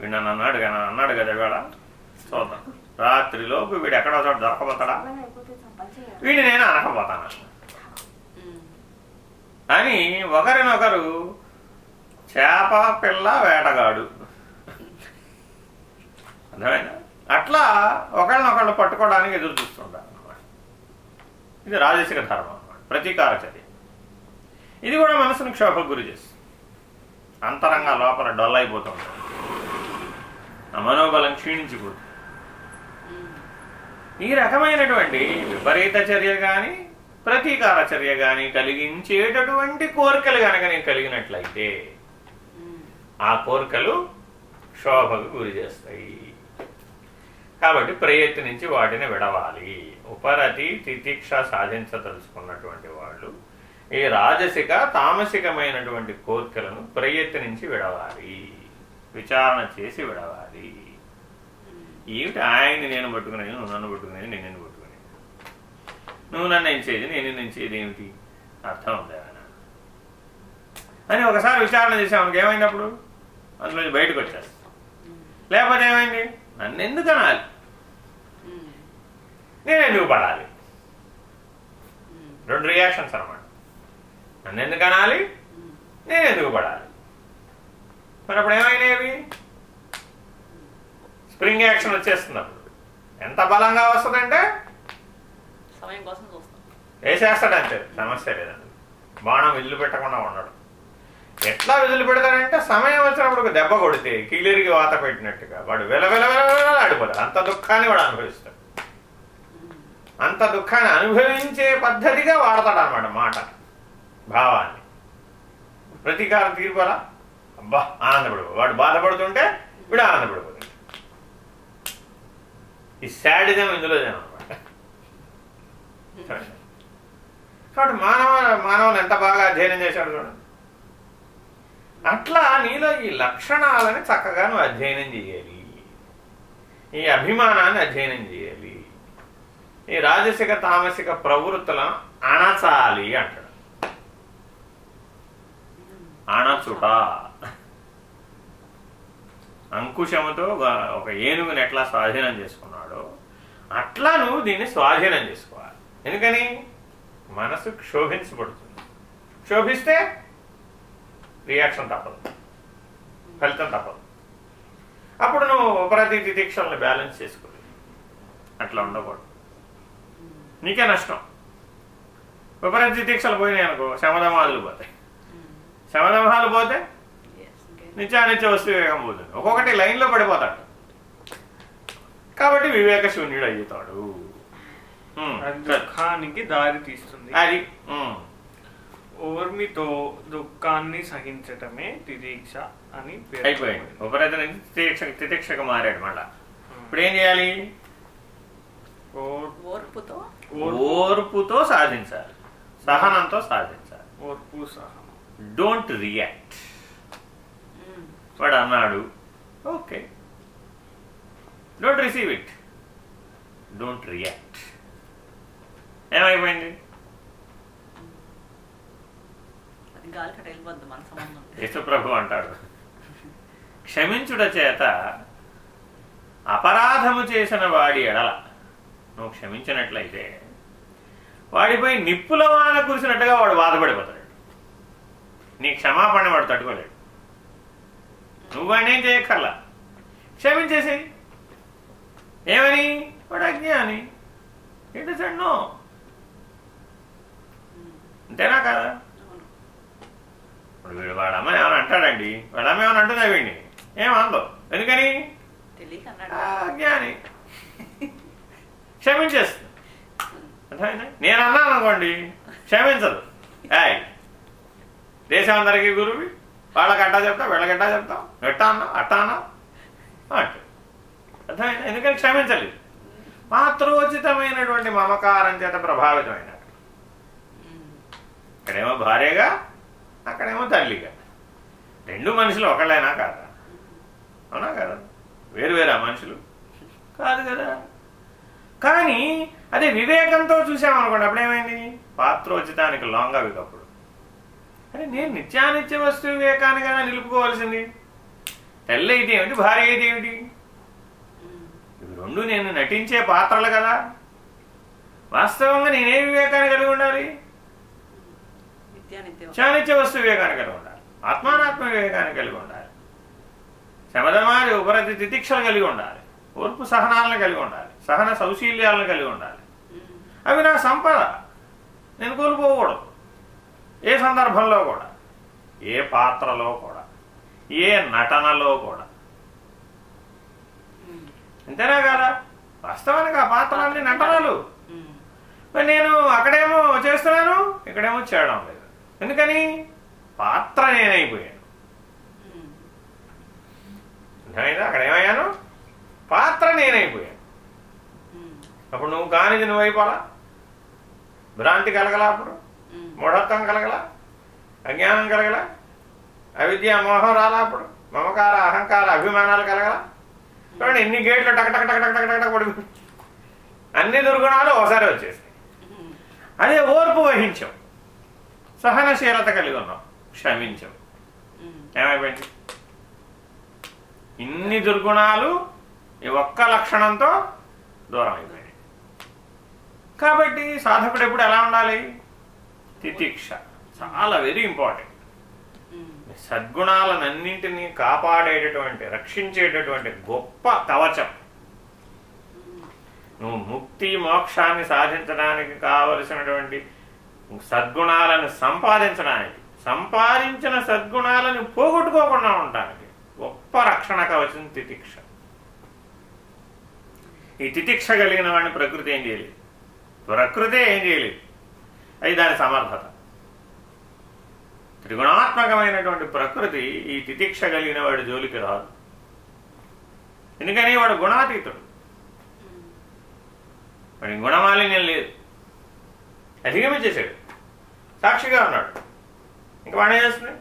వీడు నన్ను అన్నాడు కదా అన్నాడు కదా వీడ చూద్దాం. రాత్రిలోపు వీడు ఎక్కడో చోట దొరకపోతాడా? వీడిని నేను అనకపోతాను అని ఒకరినొకరు చేప పిల్ల వేటగాడు. అర్థమైందా? అట్లా ఒకళ్ళనొకళ్ళు పట్టుకోవడానికి ఎదురు చూస్తుంటారు అన్నమాట. ఇది రాజసిక ధర్మం అన్నమాట. ప్రతీకార చర్య. ఇది కూడా మనసును క్షోభకు గురి చేస్తుంది. అంతరంగా లోపల డొల్ నా మనోబలం క్షీణించిపోతుంది ఈ రకమైనటువంటి విపరీత చర్య కానీ ప్రతీకార చర్య కానీ కలిగించేటటువంటి కోరికలు కనుక నేను కలిగినట్లయితే ఆ కోరికలు శోభకు గురి చేస్తాయి. కాబట్టి ప్రయత్నించి వాటిని విడవాలి. ఉపరతి తితిక్ష సాధించదలుచుకున్నటువంటి వాళ్ళు ఈ రాజసిక తామసికమైనటువంటి కోరికలను ప్రయత్నించి విడవాలి. విచారణ చేసి విడవాలి. ఏమిటి ఆయన్ని నేను పట్టుకునేది నువ్వు నన్ను పట్టుకునేది నేను నిన్ను పట్టుకునేది? నువ్వు నన్ను ఎంచేది నేను నిన్ను ఎంచేది ఏమిటి? అర్థం ఉంది? అని ఒకసారి విచారణ చేసామనుకు ఏమైనప్పుడు అందులో నుంచి బయటకు వచ్చేస్తా. లేకపోతే ఏమైంది? నన్ను ఎందుకు అనాలి? నేను ఎందుకు పడాలి? రెండు రియాక్షన్స్ అనమాట నన్ను ఎందుకు అనాలి? నేను ఎందుకు పడాలి? మరి అప్పుడు ఏమైంది? స్ప్రింగ్ యాక్షన్ వచ్చేస్తుంది ఎంత బలంగా వస్తుందంటే? సమయం కోసం చూస్తాం. వేసేస్తాడంతే సమస్య లేదండి. బాణం విధులు పెట్టకుండా ఉండడం. ఎట్లా విధులు పెడతాడంటే సమయం వచ్చినప్పుడు ఒక దెబ్బ కొడితే కీలిరికి వాత పెట్టినట్టుగా వాడు వెల వెల వెల ఆడిపోతాడు. అంత దుఃఖాన్ని వాడు అనుభవిస్తాడు. అంత దుఃఖాన్ని అనుభవించే పద్ధతిగా వాడతాడు అనమాట మాట. భావాన్ని. ప్రతీకారం తీర్పలా? అబ్బా ఆనందపడిపో. వాడు బాధపడుతుంటే వీడు ఆనందపడిపోతుంది ఈ శాడిజం ఇందులో అనమాట కాబట్టి మానవ మానవులు ఎంత బాగా అధ్యయనం చేశాడు చూడండి అట్లా నీలో ఈ లక్షణాలని చక్కగా నువ్వు అధ్యయనం చేయాలి ఈ అభిమానాన్ని అధ్యయనం చేయాలి ఈ రాజసిక తామసిక ప్రవృత్తులను అణచాలి అంటాడు. అణచుట. అంకుశముతో ఒక- ఏనుగుని ఎట్లా స్వాధీనం చేసుకున్నాడో అట్లా నువ్వు దీన్ని స్వాధీనం చేసుకోవాలి. ఎందుకని? మనసు క్షోభించబడుతుంది. క్షోభిస్తే రియాక్షన్ తప్పదు. ఫలితం తప్పదు. అప్పుడు నువ్వు ప్రతి తితిక్షల్ని బ్యాలెన్స్ చేసుకోలేదు అట్లా ఉండకూడదు. నీకే నష్టం. విపరీత తితిక్షలు పోయినాయి అనుకో శమధమాదులు పోతాయి శమధమాలు పోతే. నిత్యానిత్య వస్తు వివేకం పోతుంది ఒక్కొక్కటి లైన్లో పడిపోతాడు. కాబట్టి వివేక శూన్యుడు సరే. దుఃఖానికి దారి తీస్తుంది. అది ఓర్మితో దుఃఖాన్ని సహించటమే తిదీక్ష అని అయిపోయింది. ఉపరిత నుంచి తితిక్ష తితిక్షకు మారాడు మళ్ళా. ఇప్పుడు ఏం చేయాలి? ఓర్- ఓర్పుతో? ఓర్- ఓర్పుతో సాధించాలి. సహనంతో సాధించాలి. ఓర్పు సహనం. డోంట్ రియాక్ట్ వాడు అన్నాడు okay. Don't receive it don't react ఏమైపోయింది? యేసుప్రభు అంటాడు. క్షమించుట చేత అపరాధము చేసిన వాడి ఎడల నువ్వు క్షమించినట్లయితే వాడిపై నిప్పుల వాన కురిసినట్టుగా వాడు బాధపడిపోతాడు. నీ క్షమాపణ వాడు తట్టుకోలేడు. నువ్వు వాడిని ఏం చేయక్కర్లా. క్షమించేసి. ఏమని? వాడు అజ్ఞాని. ఏంటి సార్ నో. అంతేనా కదా? ఇప్పుడు వీడు వాడు అమ్మ ఏమైనా అంటాడండి? వాడు అమ్మ ఏమైనా అంటుందా వీడిని? ఏమందో ఎందుకని? అజ్ఞాని. క్షమించేస్తుంది అర్థమైందా? నేను అన్నాను అనుకోండి క్షమించదు. దేశం అందరికీ గురువి వాళ్ళకి అట్టా చెప్తా వీళ్ళకి అట్టా చెప్తాం. ఎట్టా అన్నావు? అట్టా అన్నావు? అంటు ఎందుకని క్షమించలేదు. మాతృోచితమైనటువంటి మమకారం చేత ప్రభావితమైన ఉమ్. ఇక్కడేమో భార్యగా అక్కడేమో తల్లిగా. రెండు మనుషులు ఒకళ్ళైనా కాదా? అవునా కదా? వేరు వేరా మనుషులు? కాదు కదా. కానీ అదే వివేకంతో చూసామనుకోండి అప్పుడేమైంది? పాత్రోచితానికి లాంగ్ అవి కప్పుడు. అరే నేను నిత్యానిత్య వస్తు వివేకాన్ని కదా నిలుపుకోవాల్సింది. తల్లి అయితే ఏమిటి భార్య అయితే ఏమిటి. ఇవి రెండు నేను నటించే పాత్రలు కదా. వాస్తవంగా నేనే వివేకాన్ని కలిగి ఉండాలి? నిత్యానిత్యం వస్తు వివేకాన్ని కలిగి ఉండాలి. ఆత్మానాత్మ వివేకాన్ని కలిగి ఉండాలి. శమధమాది ఉపరతి తితిక్షలు కలిగి ఉండాలి. ఓర్పు సహనాలను కలిగి ఉండాలి. సహన సౌశీల్యాలను కలిగి ఉండాలి. అవి నా సంపద. నేను కోల్పోకూడదు. ఏ సందర్భంలో కూడా ఏ పాత్రలో కూడా ఏ నటనలో కూడా. అంతేనా కదా? వాస్తవానికి ఆ పాత్రలన్నీ నటనలు. మరి నేను అక్కడేమో చేస్తున్నాను ఇక్కడేమో చేయడం లేదు. ఎందుకని? పాత్ర నేనైపోయాను. అర్థమైందా? అక్కడ ఏమయ్యాను పాత్ర నేనైపోయాను. అప్పుడు నువ్వు కానిది నువ్వు అయిపోలా భ్రాంతి కలగలా అప్పుడు? మూఢత్వం కలగల అజ్ఞానం కలగల అవిద్య మోహం రాలా అప్పుడు మమకార అహంకార అభిమానాలు కలగల. చూడండి ఎన్ని గేట్లు టక టక టక టక టక టక పడి అన్ని దుర్గుణాలు ఒకసారి వచ్చేసాయి అదే ఓర్పు వహించాం. సహనశీలత కలిగి ఉన్నాం. క్షమించాం. ఏమైపోయింది? ఇన్ని దుర్గుణాలు ఈ ఒక్క లక్షణంతో దూరం అయిపోయాయి కాబట్టి సాధకుడు ఎప్పుడు ఎలా ఉండాలి? తితిక్ష. చాలా వెరీ ఇంపార్టెంట్ ఉమ్. సద్గుణాలన్నింటినీ కాపాడేటటువంటి రక్షించేటటువంటి గొప్ప కవచం. నువ్వు ముక్తి మోక్షాన్ని సాధించడానికి కావలసినటువంటి సద్గుణాలను సంపాదించడానికి సంపాదించిన సద్గుణాలను పోగొట్టుకోకుండా ఉండడానికి గొప్ప రక్షణ కవచం తితిక్ష. ఈ తితిక్ష కలిగిన వాడిని ప్రకృతి ఏం చేయలేదు. ప్రకృతే ఏం చేయలేదు. అది దాని సమర్థత. త్రిగుణాత్మకమైనటువంటి ప్రకృతి ఈ తితిక్ష కలిగిన వాడి జోలికి రాదు. ఎందుకని? వాడు గుణాతీతుడు. వాడి గుణమాలిన్యం లేదు. అధిగమించేశాడు. సాక్షిగా ఉన్నాడు. ఇంకా వాడే చేస్తుంది?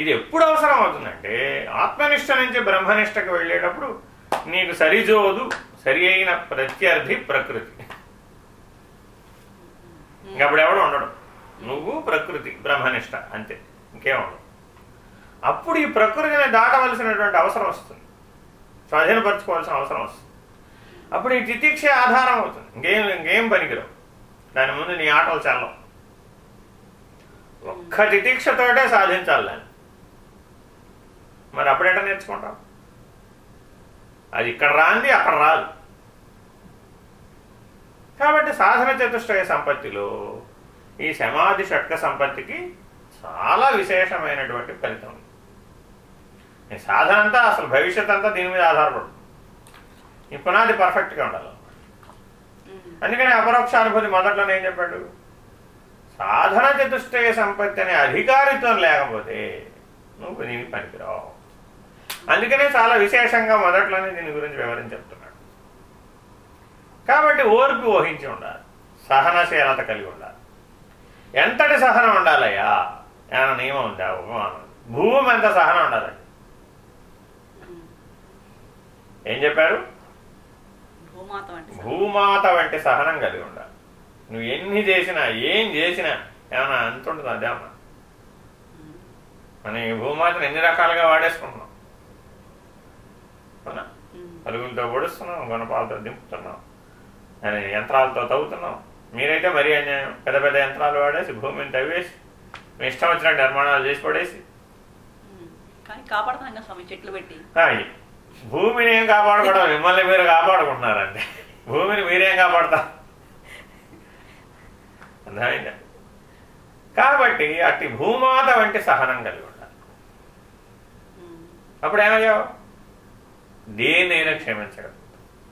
ఇది ఎప్పుడు అవసరం అవుతుందంటే ఆత్మనిష్ట నుంచి బ్రహ్మనిష్టకు వెళ్ళేటప్పుడు నీకు సరిజోదు సరి అయిన ప్రత్యర్థి ప్రకృతి. ఇంకప్పుడు ఎవడు ఉండడు. నువ్వు ప్రకృతి బ్రహ్మనిష్ట అంతే. ఇంకేం అప్పుడు ఈ ప్రకృతిని దాటవలసినటువంటి అవసరం వస్తుంది. స్వాధీనపరచుకోవాల్సిన అవసరం వస్తుంది. అప్పుడు ఈ తితిక్ష ఆధారం అవుతుంది. ఇంకేం ఇంకేం పనికిరావు. దాని ముందు నీ ఆటలు చల్లవు. ఒక్క తితిక్షతోటే సాధించాలి దాన్ని. మరి అప్పుడెట నేర్చుకుంటాం అది ఇక్కడ రాంది అక్కడ రాదు. కాబట్టి సాధన చతుష్టయ సంపత్తిలో ఈ సమాధి షట్క సంపత్తికి చాలా విశేషమైనటువంటి ఫలితం ఈ సాధన అంతా అసలు భవిష్యత్ అంతా దీని మీద ఆధారపడుతుంది ఈ పునాది పర్ఫెక్ట్గా ఉండాలి. అందుకని అపరోక్ష అనుభూతి మొదట్లోనే ఏం చెప్పాడు. సాధన చతుష్టయ సంపత్తి అనే అధికారిత్వం లేకపోతే నువ్వు దీనికి పనికిరావు. అందుకనే చాలా విశేషంగా మొదట్లోనే దీని గురించి వివరించి చెప్తున్నాడు కాబట్టి ఓర్పు ఊహించి ఉండాలి. సహనశీలత కలిగి ఉండాలి. ఎంతటి సహనం ఉండాలయ్యా? ఏమైనా నియమం ఉందా? ఉపమానం? భూమి ఎంత సహనం ఉండాలండి. ఏం చెప్పారు? భూమాత వంటి సహనం. కలిగి ఉండాలి. నువ్వు ఎన్ని చేసినా ఏం చేసినా ఏమన్నా అంతుంటుంది ఉమ్. మనం ఈ భూమాతను ఎన్ని రకాలుగా వాడేసుకుంటున్నాం? అవునా. పరుగులతో పొడుస్తున్నాం గుణపాలతో దింపుతున్నాం. యంత్రాలతో తవ్వుతున్నాం మీరైతే మరీ అన్యాయం పెద్ద పెద్ద యంత్రాలు వాడేసి భూమిని తవ్వేసి మీ ఇష్టం వచ్చినట్టు నిర్మాణాలు చేసి పడేసి. భూమిని ఏం కాపాడుకోవడం? మిమ్మల్ని మీరు కాపాడుకుంటున్నారండి. భూమిని మీరేం కాపాడతారు? అర్థమైందా? కాబట్టి అట్టి భూమాత వంటి సహనం కలిగి ఉండాలి. అప్పుడు ఏమయ్యావు? దేన్నైనా క్షమించగలదు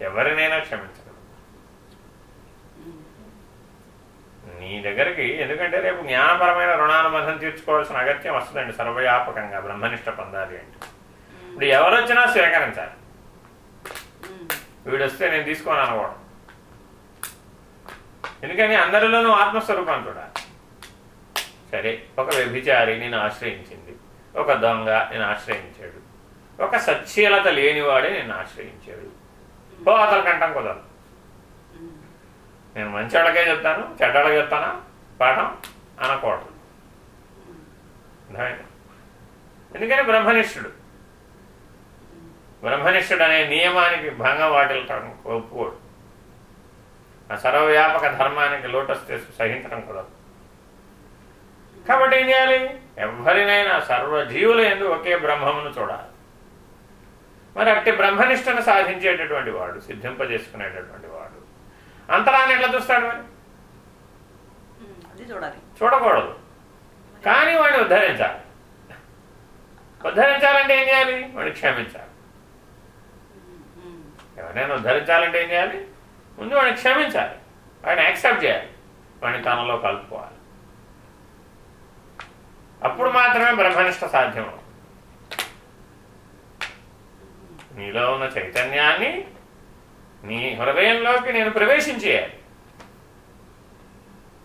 ఎవరినైనా క్షమించగలదు నీ దగ్గరికి ఎందుకంటే రేపు జ్ఞానపరమైన రుణానుబంధం తీర్చుకోవాల్సిన అగత్యం వస్తుందండి. సర్వవ్యాపకంగా బ్రహ్మనిష్ట పొందాలి అంటే. ఇప్పుడు ఎవరు వచ్చినా స్వీకరించాలి. వీడొస్తే వీడు వస్తే నేను తీసుకోను అనకూడదు. ఎందుకని? అందరిలోనూ ఆత్మస్వరూపం చూడాలి. సరే ఒక వ్యభిచారి నేను ఆశ్రయించింది. ఒక దొంగ నేను ఆశ్రయించాడు. ఒక సచ్చీలత లేనివాడే నేను ఆశ్రయించాడు. పో అతను కంఠం కుదరదు. నేను మంచి వాళ్ళకే చెప్తాను చెడ్డవాళ్ళకి చెప్తానా? పాఠం అనకూడదు. ఎందుకని? బ్రహ్మనిష్ఠుడు. బ్రహ్మనిష్ఠుడు అనే నియమానికి భంగం వాటిల్టం ఒప్పుకోడు. ఆ సర్వవ్యాపక ధర్మానికి లోటస్ సహించడం కూడా. కాబట్టి ఏం చేయాలి? ఎవరినైనా సర్వజీవుల ఎందు ఒకే బ్రహ్మమును చూడాలి. మరి అట్టి బ్రహ్మనిష్టను సాధించేటటువంటి వాడు సిద్ధింపజేసుకునేటటువంటి అంతరాన్ని ఎట్లా చూస్తాడు మరి? చూడకూడదు. కానీ వాడిని ఉద్ధరించాలి. ఉద్ధరించాలంటే ఏం చేయాలి? వాడిని క్షమించాలి. ఎవరైనా ఉద్ధరించాలంటే ఏం చేయాలి? ముందు వాడిని క్షమించాలి. వాడిని యాక్సెప్ట్ చేయాలి. వాడిని తనలో కలుపుకోవాలి. అప్పుడు మాత్రమే బ్రహ్మనిష్ట సాధ్యం నీలో ఉన్న చైతన్యాన్ని నీ హృదయంలోకి నేను ప్రవేశించేయాలి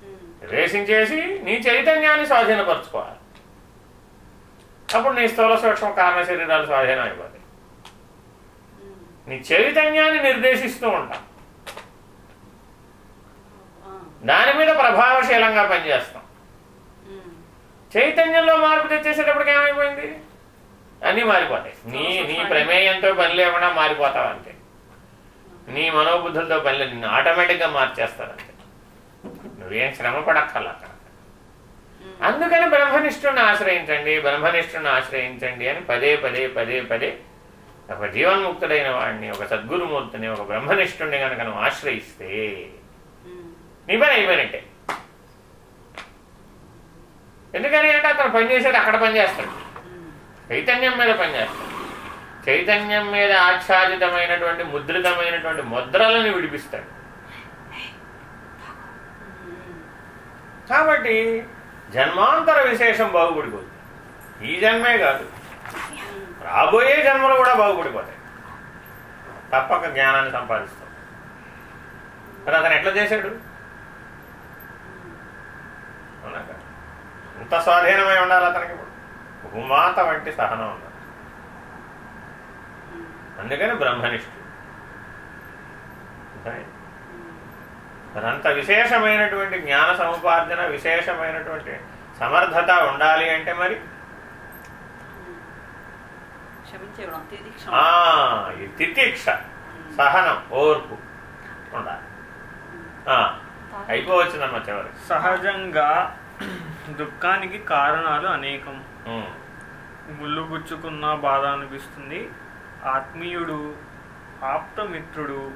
ఉమ్. ప్రవేశించేసి నీ చైతన్యాన్ని స్వాధీనపరచుకోవాలి అప్పుడు నీ స్థూల సూక్ష్మ కారణ శరీరాలు స్వాధీనం అయిపోతాయి ఉమ్. నీ చైతన్యాన్ని నిర్దేశిస్తూ ఉంటాం. దాని మీద ప్రభావశీలంగా పనిచేస్తాం ఉమ్. చైతన్యంలో మార్పు తెచ్చేసేటప్పటికి ఏమైపోయింది అన్నీ మారిపోతాయి నీ నీ ప్రమేయంతో పని లేకుండా మారిపోతావు అంతే నీ మనోబుద్ధులతో పని లేదు నిన్ను ఆటోమేటిక్గా మార్చేస్తారు అంతే నువ్వేం శ్రమ పడక్కర్లా అక్కడ ఉమ్. అందుకని బ్రహ్మనిష్ఠుని ఆశ్రయించండి బ్రహ్మనిష్ఠుని ఆశ్రయించండి అని పదే పదే పదే పదే ఒక జీవన్ముక్తుడైన వాడిని ఒక సద్గురుమూర్తిని ఒక బ్రహ్మనిష్ఠుడిని కనుక నువ్వు ఆశ్రయిస్తే. నీ పని అయిపోయినట్టే ఎందుకని అంటే అతను పనిచేసేది అక్కడ పనిచేస్తాడు. చైతన్యం మీద పనిచేస్తాడు చైతన్యం మీద ఆచ్ఛాదితమైనటువంటి ముద్రితమైనటువంటి ముద్రలను విడిపిస్తాడు. కాబట్టి జన్మాంతర విశేషం బాగుపడిపోతుంది ఈ జన్మే కాదు. రాబోయే జన్మలు కూడా బాగుపడిపోతాయి. తప్పక జ్ఞానాన్ని సంపాదిస్తాం. మరి అతను ఎట్లా చేశాడు? అవునా ఎంత స్వాధీనమై ఉండాలి అతనికి. ఇప్పుడు భూమాత వంటి సహనం. అందుకని బ్రహ్మనిష్ఠుడు. అంత విశేషమైనటువంటి జ్ఞాన సముపార్జన విశేషమైనటువంటి సమర్థత ఉండాలి అంటే మరి? తితిక్ష సహనం ఓర్పు ఉండాలి. ఆ, అయిపోవచ్చునమ్మ చివరి. సహజంగా దుఃఖానికి కారణాలు అనేకం. ముళ్ళు గుచ్చుకున్న బాధ అనిపిస్తుంది. ఆత్మీయుడు ఆప్తమిత్రుడు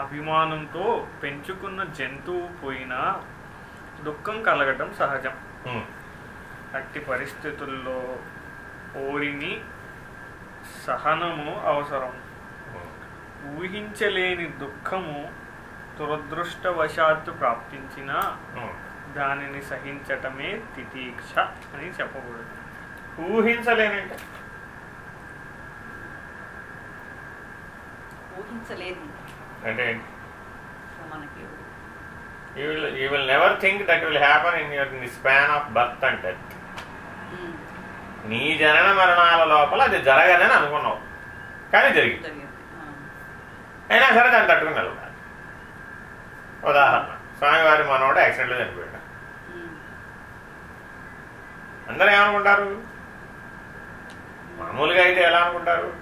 అభిమానంతో పెంచుకున్న జంతువు పోయినా దుఃఖం కలగటం సహజం అట్టి పరిస్థితుల్లో ఓరిని సహనము అవసరం. ఊహించలేని దుఃఖము దురదృష్టవశాత్తు ప్రాప్తించిన. దానిని సహించటమే తితీక్ష అని చెప్పకూడదు ఊహించలేనంటే ఊహించలేదు. అంటే మనకి you will you will never think that will happen in your in the span of birth and death. నీ జనన మరణాల లోపల అది జరగదని అనుకున్నావు. కానీ జరిగింది. ఆ. అయినా సరే దాన్ని తట్టుకుని నిలబడాలి. ఉదాహరణ. స్వామివారి మనవాడు యాక్సిడెంట్లో చనిపోయాడు. ఉమ్. అందరూ ఏమనుకుంటారు? మామూలుగా అయితే ఎలా అనుకుంటారు?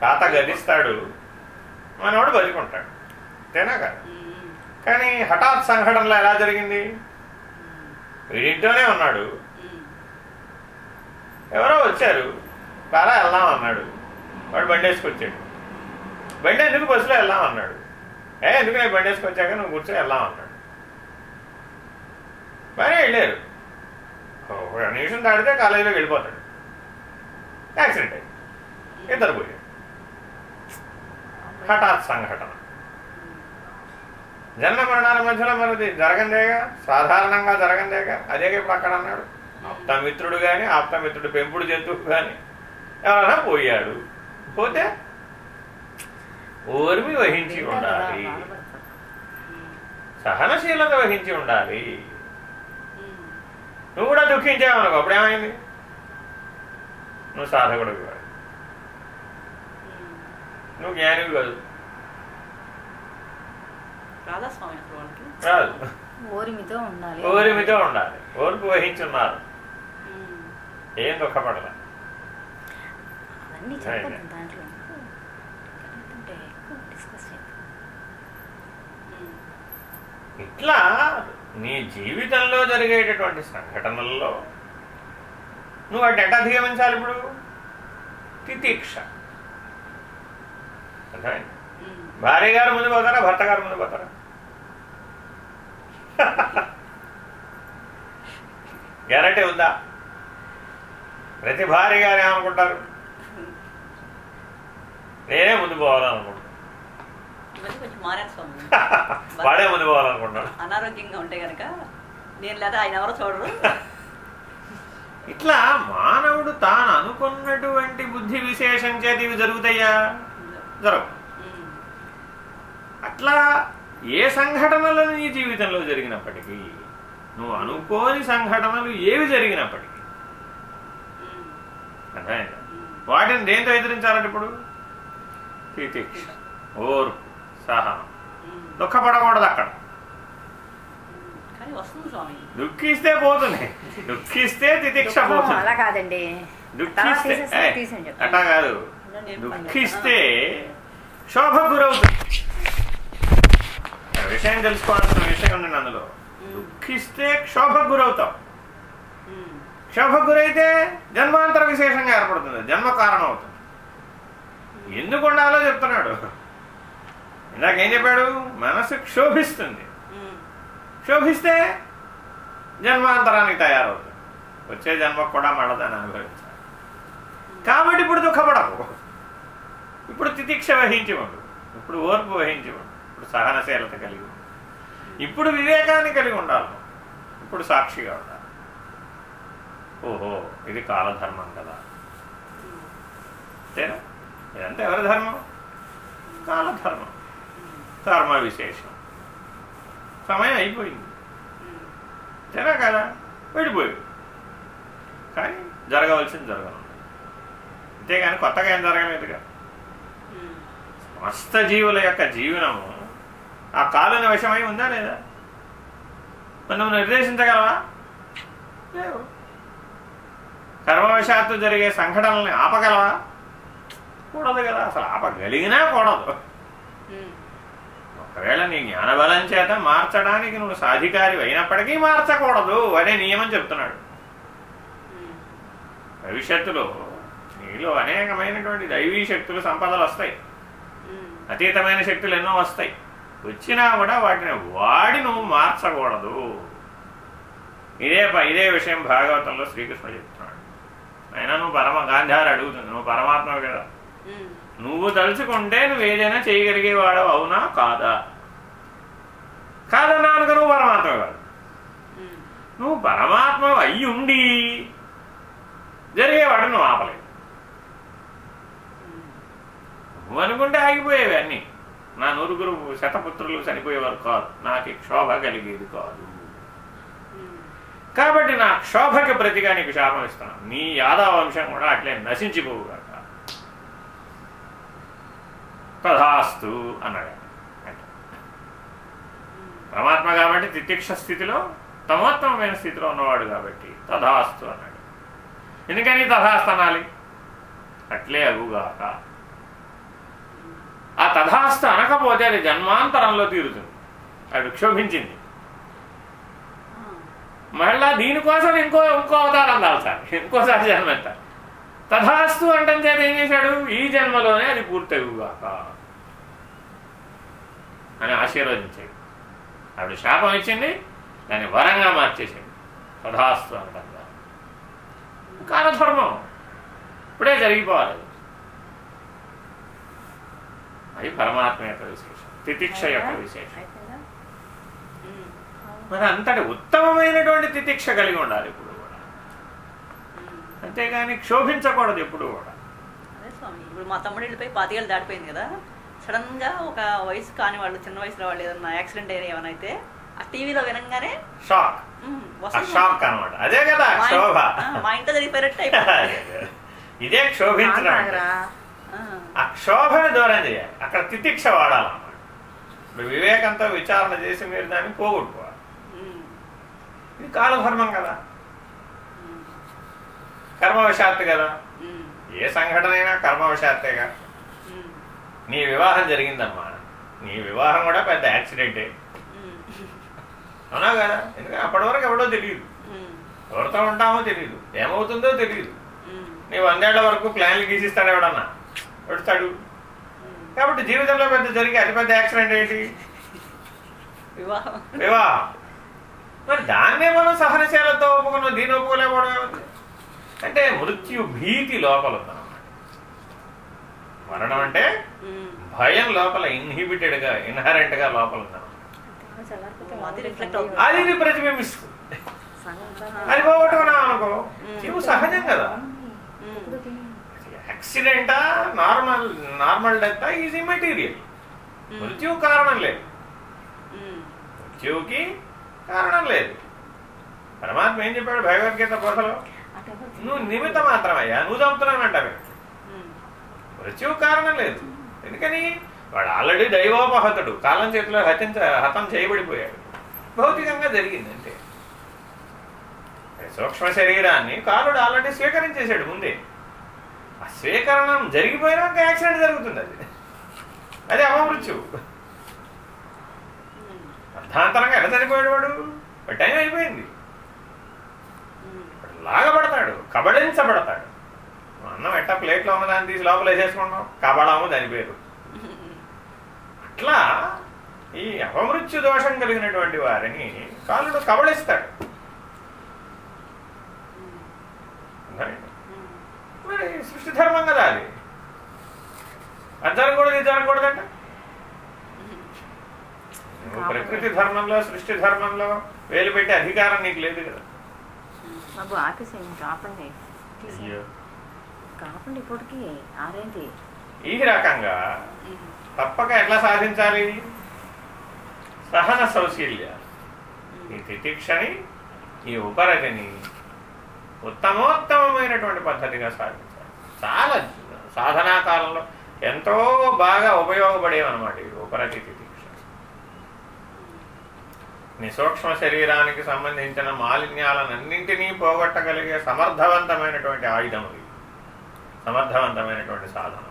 తాత గదిస్తాడు మనవాడు బతికుంటాడు. అంతేనా కాదు కానీ హఠాత్ సంఘటనలో ఎలా జరిగింది? ఉమ్. వీడింట్లోనే ఉన్నాడు. ఎవరో వచ్చారు. బాగా వెళ్దాం అన్నాడు. వాడు బండి వేసుకొచ్చాడు బండి ఎందుకు బస్సులో వెళ్దాం అన్నాడు. ఏ ఎందుకు నేను బండి వేసుకొచ్చాక నువ్వు కూర్చొని వెళ్దాం అన్నాడు. బాగానే వెళ్ళారు. ఒక నిమిషం దాడితే కాలేజీలోకి వెళ్ళిపోతాడు. యాక్సిడెంట్ అయింది. ఇద్దరు పోయారు. హఠాత్ సంఘటన. జన్మ మరణాల మధ్యలో మనది జరగందేగా సాధారణంగా జరగందేగా అదేగా ఇప్పుడు అక్కడ అన్నాడు. ఆప్తమిత్రుడు కానీ ఆప్తమిత్రుడు పెంపుడు జంతువు కానీ ఎవరైనా పోయాడు. పోతే ఓర్మి వహించి ఉండాలి. సహనశీలత వహించి ఉండాలి. నువ్వు కూడా దుఃఖించావనుకో అప్పుడేమైంది? నువ్వు సాధకుడు. నువ్వు జ్ఞానివి కాదు. స్వామి వాళ్ళకి? రాదు ఓరిమితో ఉండాలి. ఓరిమితో ఉండాలి. ఓర్పు వహించి ఉన్నారు. ఏం దుఃఖపడల అవన్నీ చెప్పదు దాంట్లో. ఇట్లా నీ జీవితంలో జరిగేటటువంటి సంఘటనల్లో నువ్వు వాటిని ఎట్లా అధిగమించాలి ఇప్పుడు. తితీక్ష. అర్థమైంది. భార్య గారు ముందు పోతారా భర్త గారు ముందు పోతారా? గ్యారంటీ ఉందా? ప్రతి భార్య గారు ఏమనుకుంటారు? నేనే ముందు పోవాలనుకుంటాను ఈ మధ్య కొంచెం మారారు స్వామి. వాడే ముందు పోవాలనుకుంటాడు అనారోగ్యంగా ఉంటే గనక నేను లేదా ఆయన ఎవరో చూడరు. ఇట్లా మానవుడు తాను అనుకున్నటువంటి బుద్ధి విశేషం చేత ఇవి జరుగుతాయా? జరగవు. అట్లా ఏ సంఘటనలు నీ జీవితంలో జరిగినప్పటికీ నువ్వు అనుకోని సంఘటనలు ఏవి జరిగినప్పటికీ. అర్థమైందా. వాటిని దేంతో ఎదిరించాలంటే ఇప్పుడు తితిక్ష ఓర్పు సహనం. దుఃఖపడకూడదు అక్కడ దుఃఖిస్తే పోతుంది దుఃఖిస్తే తితిక్ష దుఃఖం అలా పోతుంది కాదండి కాదు దుఃఖిస్తే శోభ గురవుతుంది విషయం తెలుసుకోవాల్సిన విషయం ఉంది అందులో. దుఃఖిస్తే క్షోభ గురవుతాం. క్షోభ గురైతే జన్మాంతర విశేషంగా ఏర్పడుతుంది. జన్మ కారణం అవుతుంది ఎందుకు ఉండాలో చెప్తున్నాడు. ఇందాకేం చెప్పాడు? మనసు క్షోభిస్తుంది. క్షోభిస్తే జన్మాంతరానికి తయారవుతుంది. వచ్చే జన్మకు కూడా మళ్ళా దాన్ని అనుభవించాలి. కాబట్టి ఇప్పుడు దుఃఖపడకు. ఇప్పుడు తితిక్ష వహించేవాడు. ఇప్పుడు ఓర్పు వహించేవాడు. ఇప్పుడు సహనశీలత కలిగి ఇప్పుడు వివేకాన్ని కలిగి ఉండాలి. ఇప్పుడు సాక్షిగా ఉండాలి. ఓహో ఇది కాలధర్మం కదా. అంతేనా? ఇదంతా ఎవరి ధర్మం? కాలధర్మం. ధర్మ విశేషం సమయం అయిపోయింది. అంతేనా కదా? వెళ్ళిపోయాడు. కానీ జరగవలసింది జరగనుంది. అంతేగాని కొత్తగా ఏం జరగలేదుగా. సమస్త జీవుల యొక్క జీవనము. ఆ కాలుని వశమై ఉందా లేదా? మనం నిర్దేశించగలవా? లేవు. కర్మవశాత్తు జరిగే సంఘటనల్ని ఆపగలవా? కూడదు కదా. అసలు ఆపగలిగినా కూడదు. ఒకవేళ నీ జ్ఞానబలం చేత మార్చడానికి నువ్వు సాధికారి అయినప్పటికీ మార్చకూడదు అనే నియమం చెప్తున్నాడు. భవిష్యత్తులో నీలో అనేకమైనటువంటి దైవీ శక్తులు సంపదలు వస్తాయి. అతీతమైన శక్తులు ఎన్నో వస్తాయి. వచ్చినా కూడా వాటిని వాడి నువ్వు మార్చకూడదు. ఇదే ఇదే విషయం భాగవతంలో శ్రీకృష్ణుడు చెప్తున్నాడు. అయినా నువ్వు పరమ గాంధారి అడుగుతుంది. నువ్వు పరమాత్మవు కదా. నువ్వు తలుచుకుంటే నువ్వు ఏదైనా చేయగలిగేవాడు అవునా? కాదా? కాదన్నా అనుకో నువ్వు పరమాత్మ కాదు. నువ్వు పరమాత్మ అయి ఉండి జరిగేవాడు నువ్వు ఆపలేవు. నువ్వు అనుకుంటే ఆగిపోయేవి అన్నీ. నా నూరుగురు శతపుత్రులు చనిపోయేవారు కాదు. నాకు క్షోభ కలిగేది కాదు. కాబట్టి నా క్షోభకి ప్రతిగా నీకు శాపం ఇస్తున్నాను. నీ యాదవ వంశం కూడా అట్లే నశించిపోవుగాక తథాస్తు అన్నాడు. పరమాత్మ కాబట్టి తితిక్ష స్థితిలో తమోత్తమైన స్థితిలో ఉన్నవాడు కాబట్టి తథాస్తు అన్నాడు. ఎందుకని తథాస్తు అనాలి? అట్లే అగుగాక. ఆ తథాస్తు అనకపోతే అది జన్మాంతరంలో తీరుతుంది. అది క్షోభించింది. మళ్ళా దీనికోసం ఇంకో ఇంకో అవతారం దాల్చాలి. ఇంకోసారి జన్మెత్తాలి తథాస్తు అంటే చేత ఏం చేశాడు? ఈ జన్మలోనే అది పూర్తవుగాక అని ఆశీర్వదించాడు. ఆవిడ శాపం ఇచ్చింది దాన్ని వరంగా మార్చేసింది. తథాస్తు అనటంగా కాలధర్మం. ఇప్పుడే జరిగిపోవాలి. అది. పరమాత్మ యొక్క విశేషం తితిక్ష యొక్క విశేషం. మరి అంతటి ఉత్తమమైనటువంటి తితిక్ష కలిగి ఉండాలి ఇప్పుడు కూడా. అంతేగాని క్షోభించకూడదు ఎప్పుడు కూడా. అదే స్వామి ఇప్పుడు మా తమ్ముడు వెళ్ళిపోయి పాతికేళ్ళు దాటిపోయింది కదా సడన్గా ఒక వయసు కాని వాళ్ళు చిన్న వయసులో వాళ్ళు ఏదన్నా యాక్సిడెంట్ అయినా ఏమైనా అయితే ఆ టీవీలో వినంగానే షాక్. షాక్ అనమాట అదే కదా మా ఇంట్లో జరిగిపోయినట్టు అయిపోయింది. ఇదే ఆ క్షోభను దూరం చేయాలి అక్కడ తితిక్ష వాడాలన్నమాట. ఇప్పుడు వివేకంతో విచారణ చేసి మీరు దాన్ని పోగొట్టుకోవాలి. ఇది కాలధర్మం కదా. కర్మవశాత్తు కదా. ఏ సంఘటన అయినా కర్మవశాత్తేగా నీ వివాహం జరిగిందమ్మా. నీ వివాహం కూడా పెద్ద యాక్సిడెంటే అవునా కదా? ఎందుకంటే అప్పటి వరకు ఎవడో తెలియదు ఎవరితో ఉంటామో తెలియదు ఏమవుతుందో తెలియదు నీ వందేళ్ళ వరకు ప్లాన్లు గీసిస్తాడు ఎవడన్నా. పెడతాడు. కాబట్టి జీవితంలో పెద్ద జరిగే అతిపెద్ద యాక్సిడెంట్ ఏంటి? వివాహం. వివాహం. మరి దాన్నే మనం సహనశీలతో ఒప్పుకున్నాం దీని ఒప్పుకోలేకపోవడం అంటే మృత్యు భీతి లోపల మరణం అంటే భయం లోపల ఇన్హిబిటెడ్గా ఇన్హరెంట్గా లోపల అది ప్రతిబింబిస్తుంది. అది పోగొట్టుకున్నావు అనుకో సహజం కదా. యాక్సిడెంటా normal normal death is immaterial మృత్యువు కారణం లేదు. మృత్యువుకి కారణం లేదు. పరమాత్మ ఏం చెప్పాడు భగవద్గీత బోధలో. నువ్వు నిమిత్త మాత్రమయ్యా నువ్వు చంపుతున్నానంటావే మృత్యువు కారణం లేదు. ఎందుకని? వాడు ఆల్రెడీ దైవోపహతుడు. కాలం చేతిలో హతించ హతం చేయబడిపోయాడు. భౌతికంగా జరిగింది అంతే. సూక్ష్మ శరీరాన్ని కాలుడు ఆల్రెడీ స్వీకరించేశాడు ముందే. స్వీకరణం జరిగిపోయినాక యాక్సిడెంట్ జరుగుతుంది అది. అది అపమృత్యువు ఉమ్, అర్ధాంతరంగా ఎలా చనిపోయాడు వాడు? టైం అయిపోయింది. లాగబడతాడు కబడించబడతాడు అన్నం ఎట్టా ప్లేట్లో ఉన్నదాన్ని తీసి లోపల వేసేసుకుంటాం కబడము దాని పేరు అట్లా ఈ అపమృత్యు దోషం కలిగినటువంటి వారిని కాలుడు కబడిస్తాడు ఉమ్, అర్థమైందా? ఉమ్. మరి సృష్టి ధర్మం కదా అది ఇది జరగకూడదంట ప్రకృతి ధర్మంలో సృష్టి ధర్మంలో వేలు పెట్టే అధికారం నీకు లేదు కదా. బాబు ఆపేసేయండి కాపండి తీసేయండి. కాపండి ఇప్పటికి ఆరేంటి? ఈ రకంగా తప్పక ఎట్లా సాధించాలి? సహన సౌశీల్య. ఈ తితిక్షని ఈ ఉపరతిని ఉత్తమోత్తమమైనటువంటి పద్ధతిగా సాధించాలి. చాలా సాధనా కాలంలో ఎంతో బాగా ఉపయోగపడేవన్నమాట ఈ ఉపరతి తితిక్ష నీ సూక్ష్మ శరీరానికి సంబంధించిన మాలిన్యాలన్నింటినీ పోగొట్టగలిగే సమర్థవంతమైనటువంటి ఆయుధం ఇది సమర్థవంతమైనటువంటి సాధనం.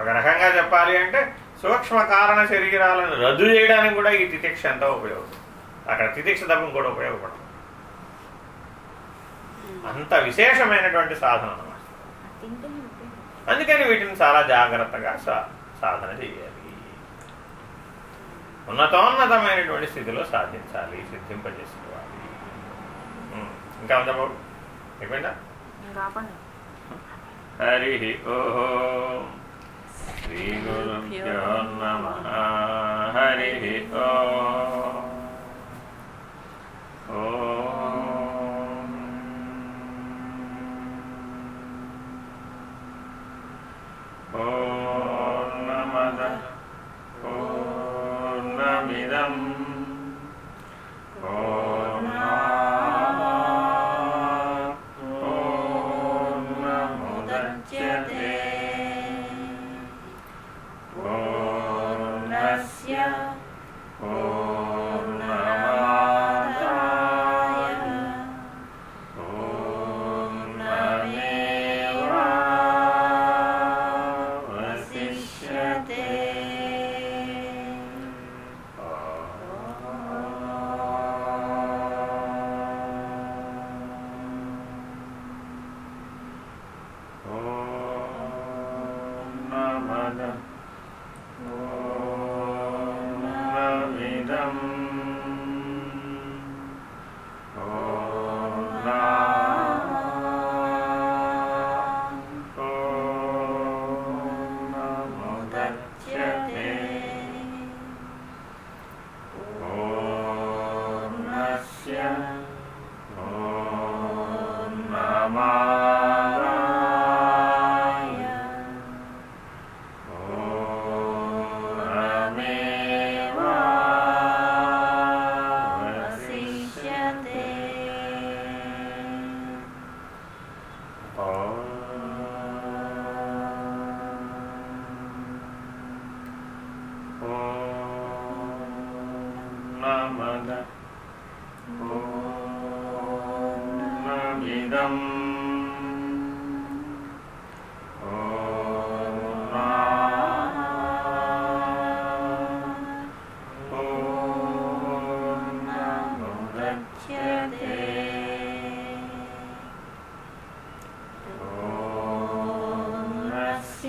ఒక రకంగా చెప్పాలి అంటే సూక్ష్మ కారణ శరీరాలను రద్దు చేయడానికి కూడా ఈ తితిక్ష ఎంతో ఉపయోగం. అక్కడ తితిక్ష తప్పం కూడా ఉపయోగపడదు. అంత విశేషమైనటువంటి సాధన అన్నమాట. అందుకని వీటిని చాలా జాగ్రత్తగా సా- సాధన చేయాలి. ఉన్నతోన్నతమైనటువంటి స్థితిలో సాధించాలి సిద్ధింపజేసుకోవాలి. ఇంకా ఉందా బాబు? అయిపోయిందా? హరి ఓం శ్రీ గురుభ్యో నమ. హరి ఓం. పూర్ణమద పూర్ణమిదం పూర్ణాత్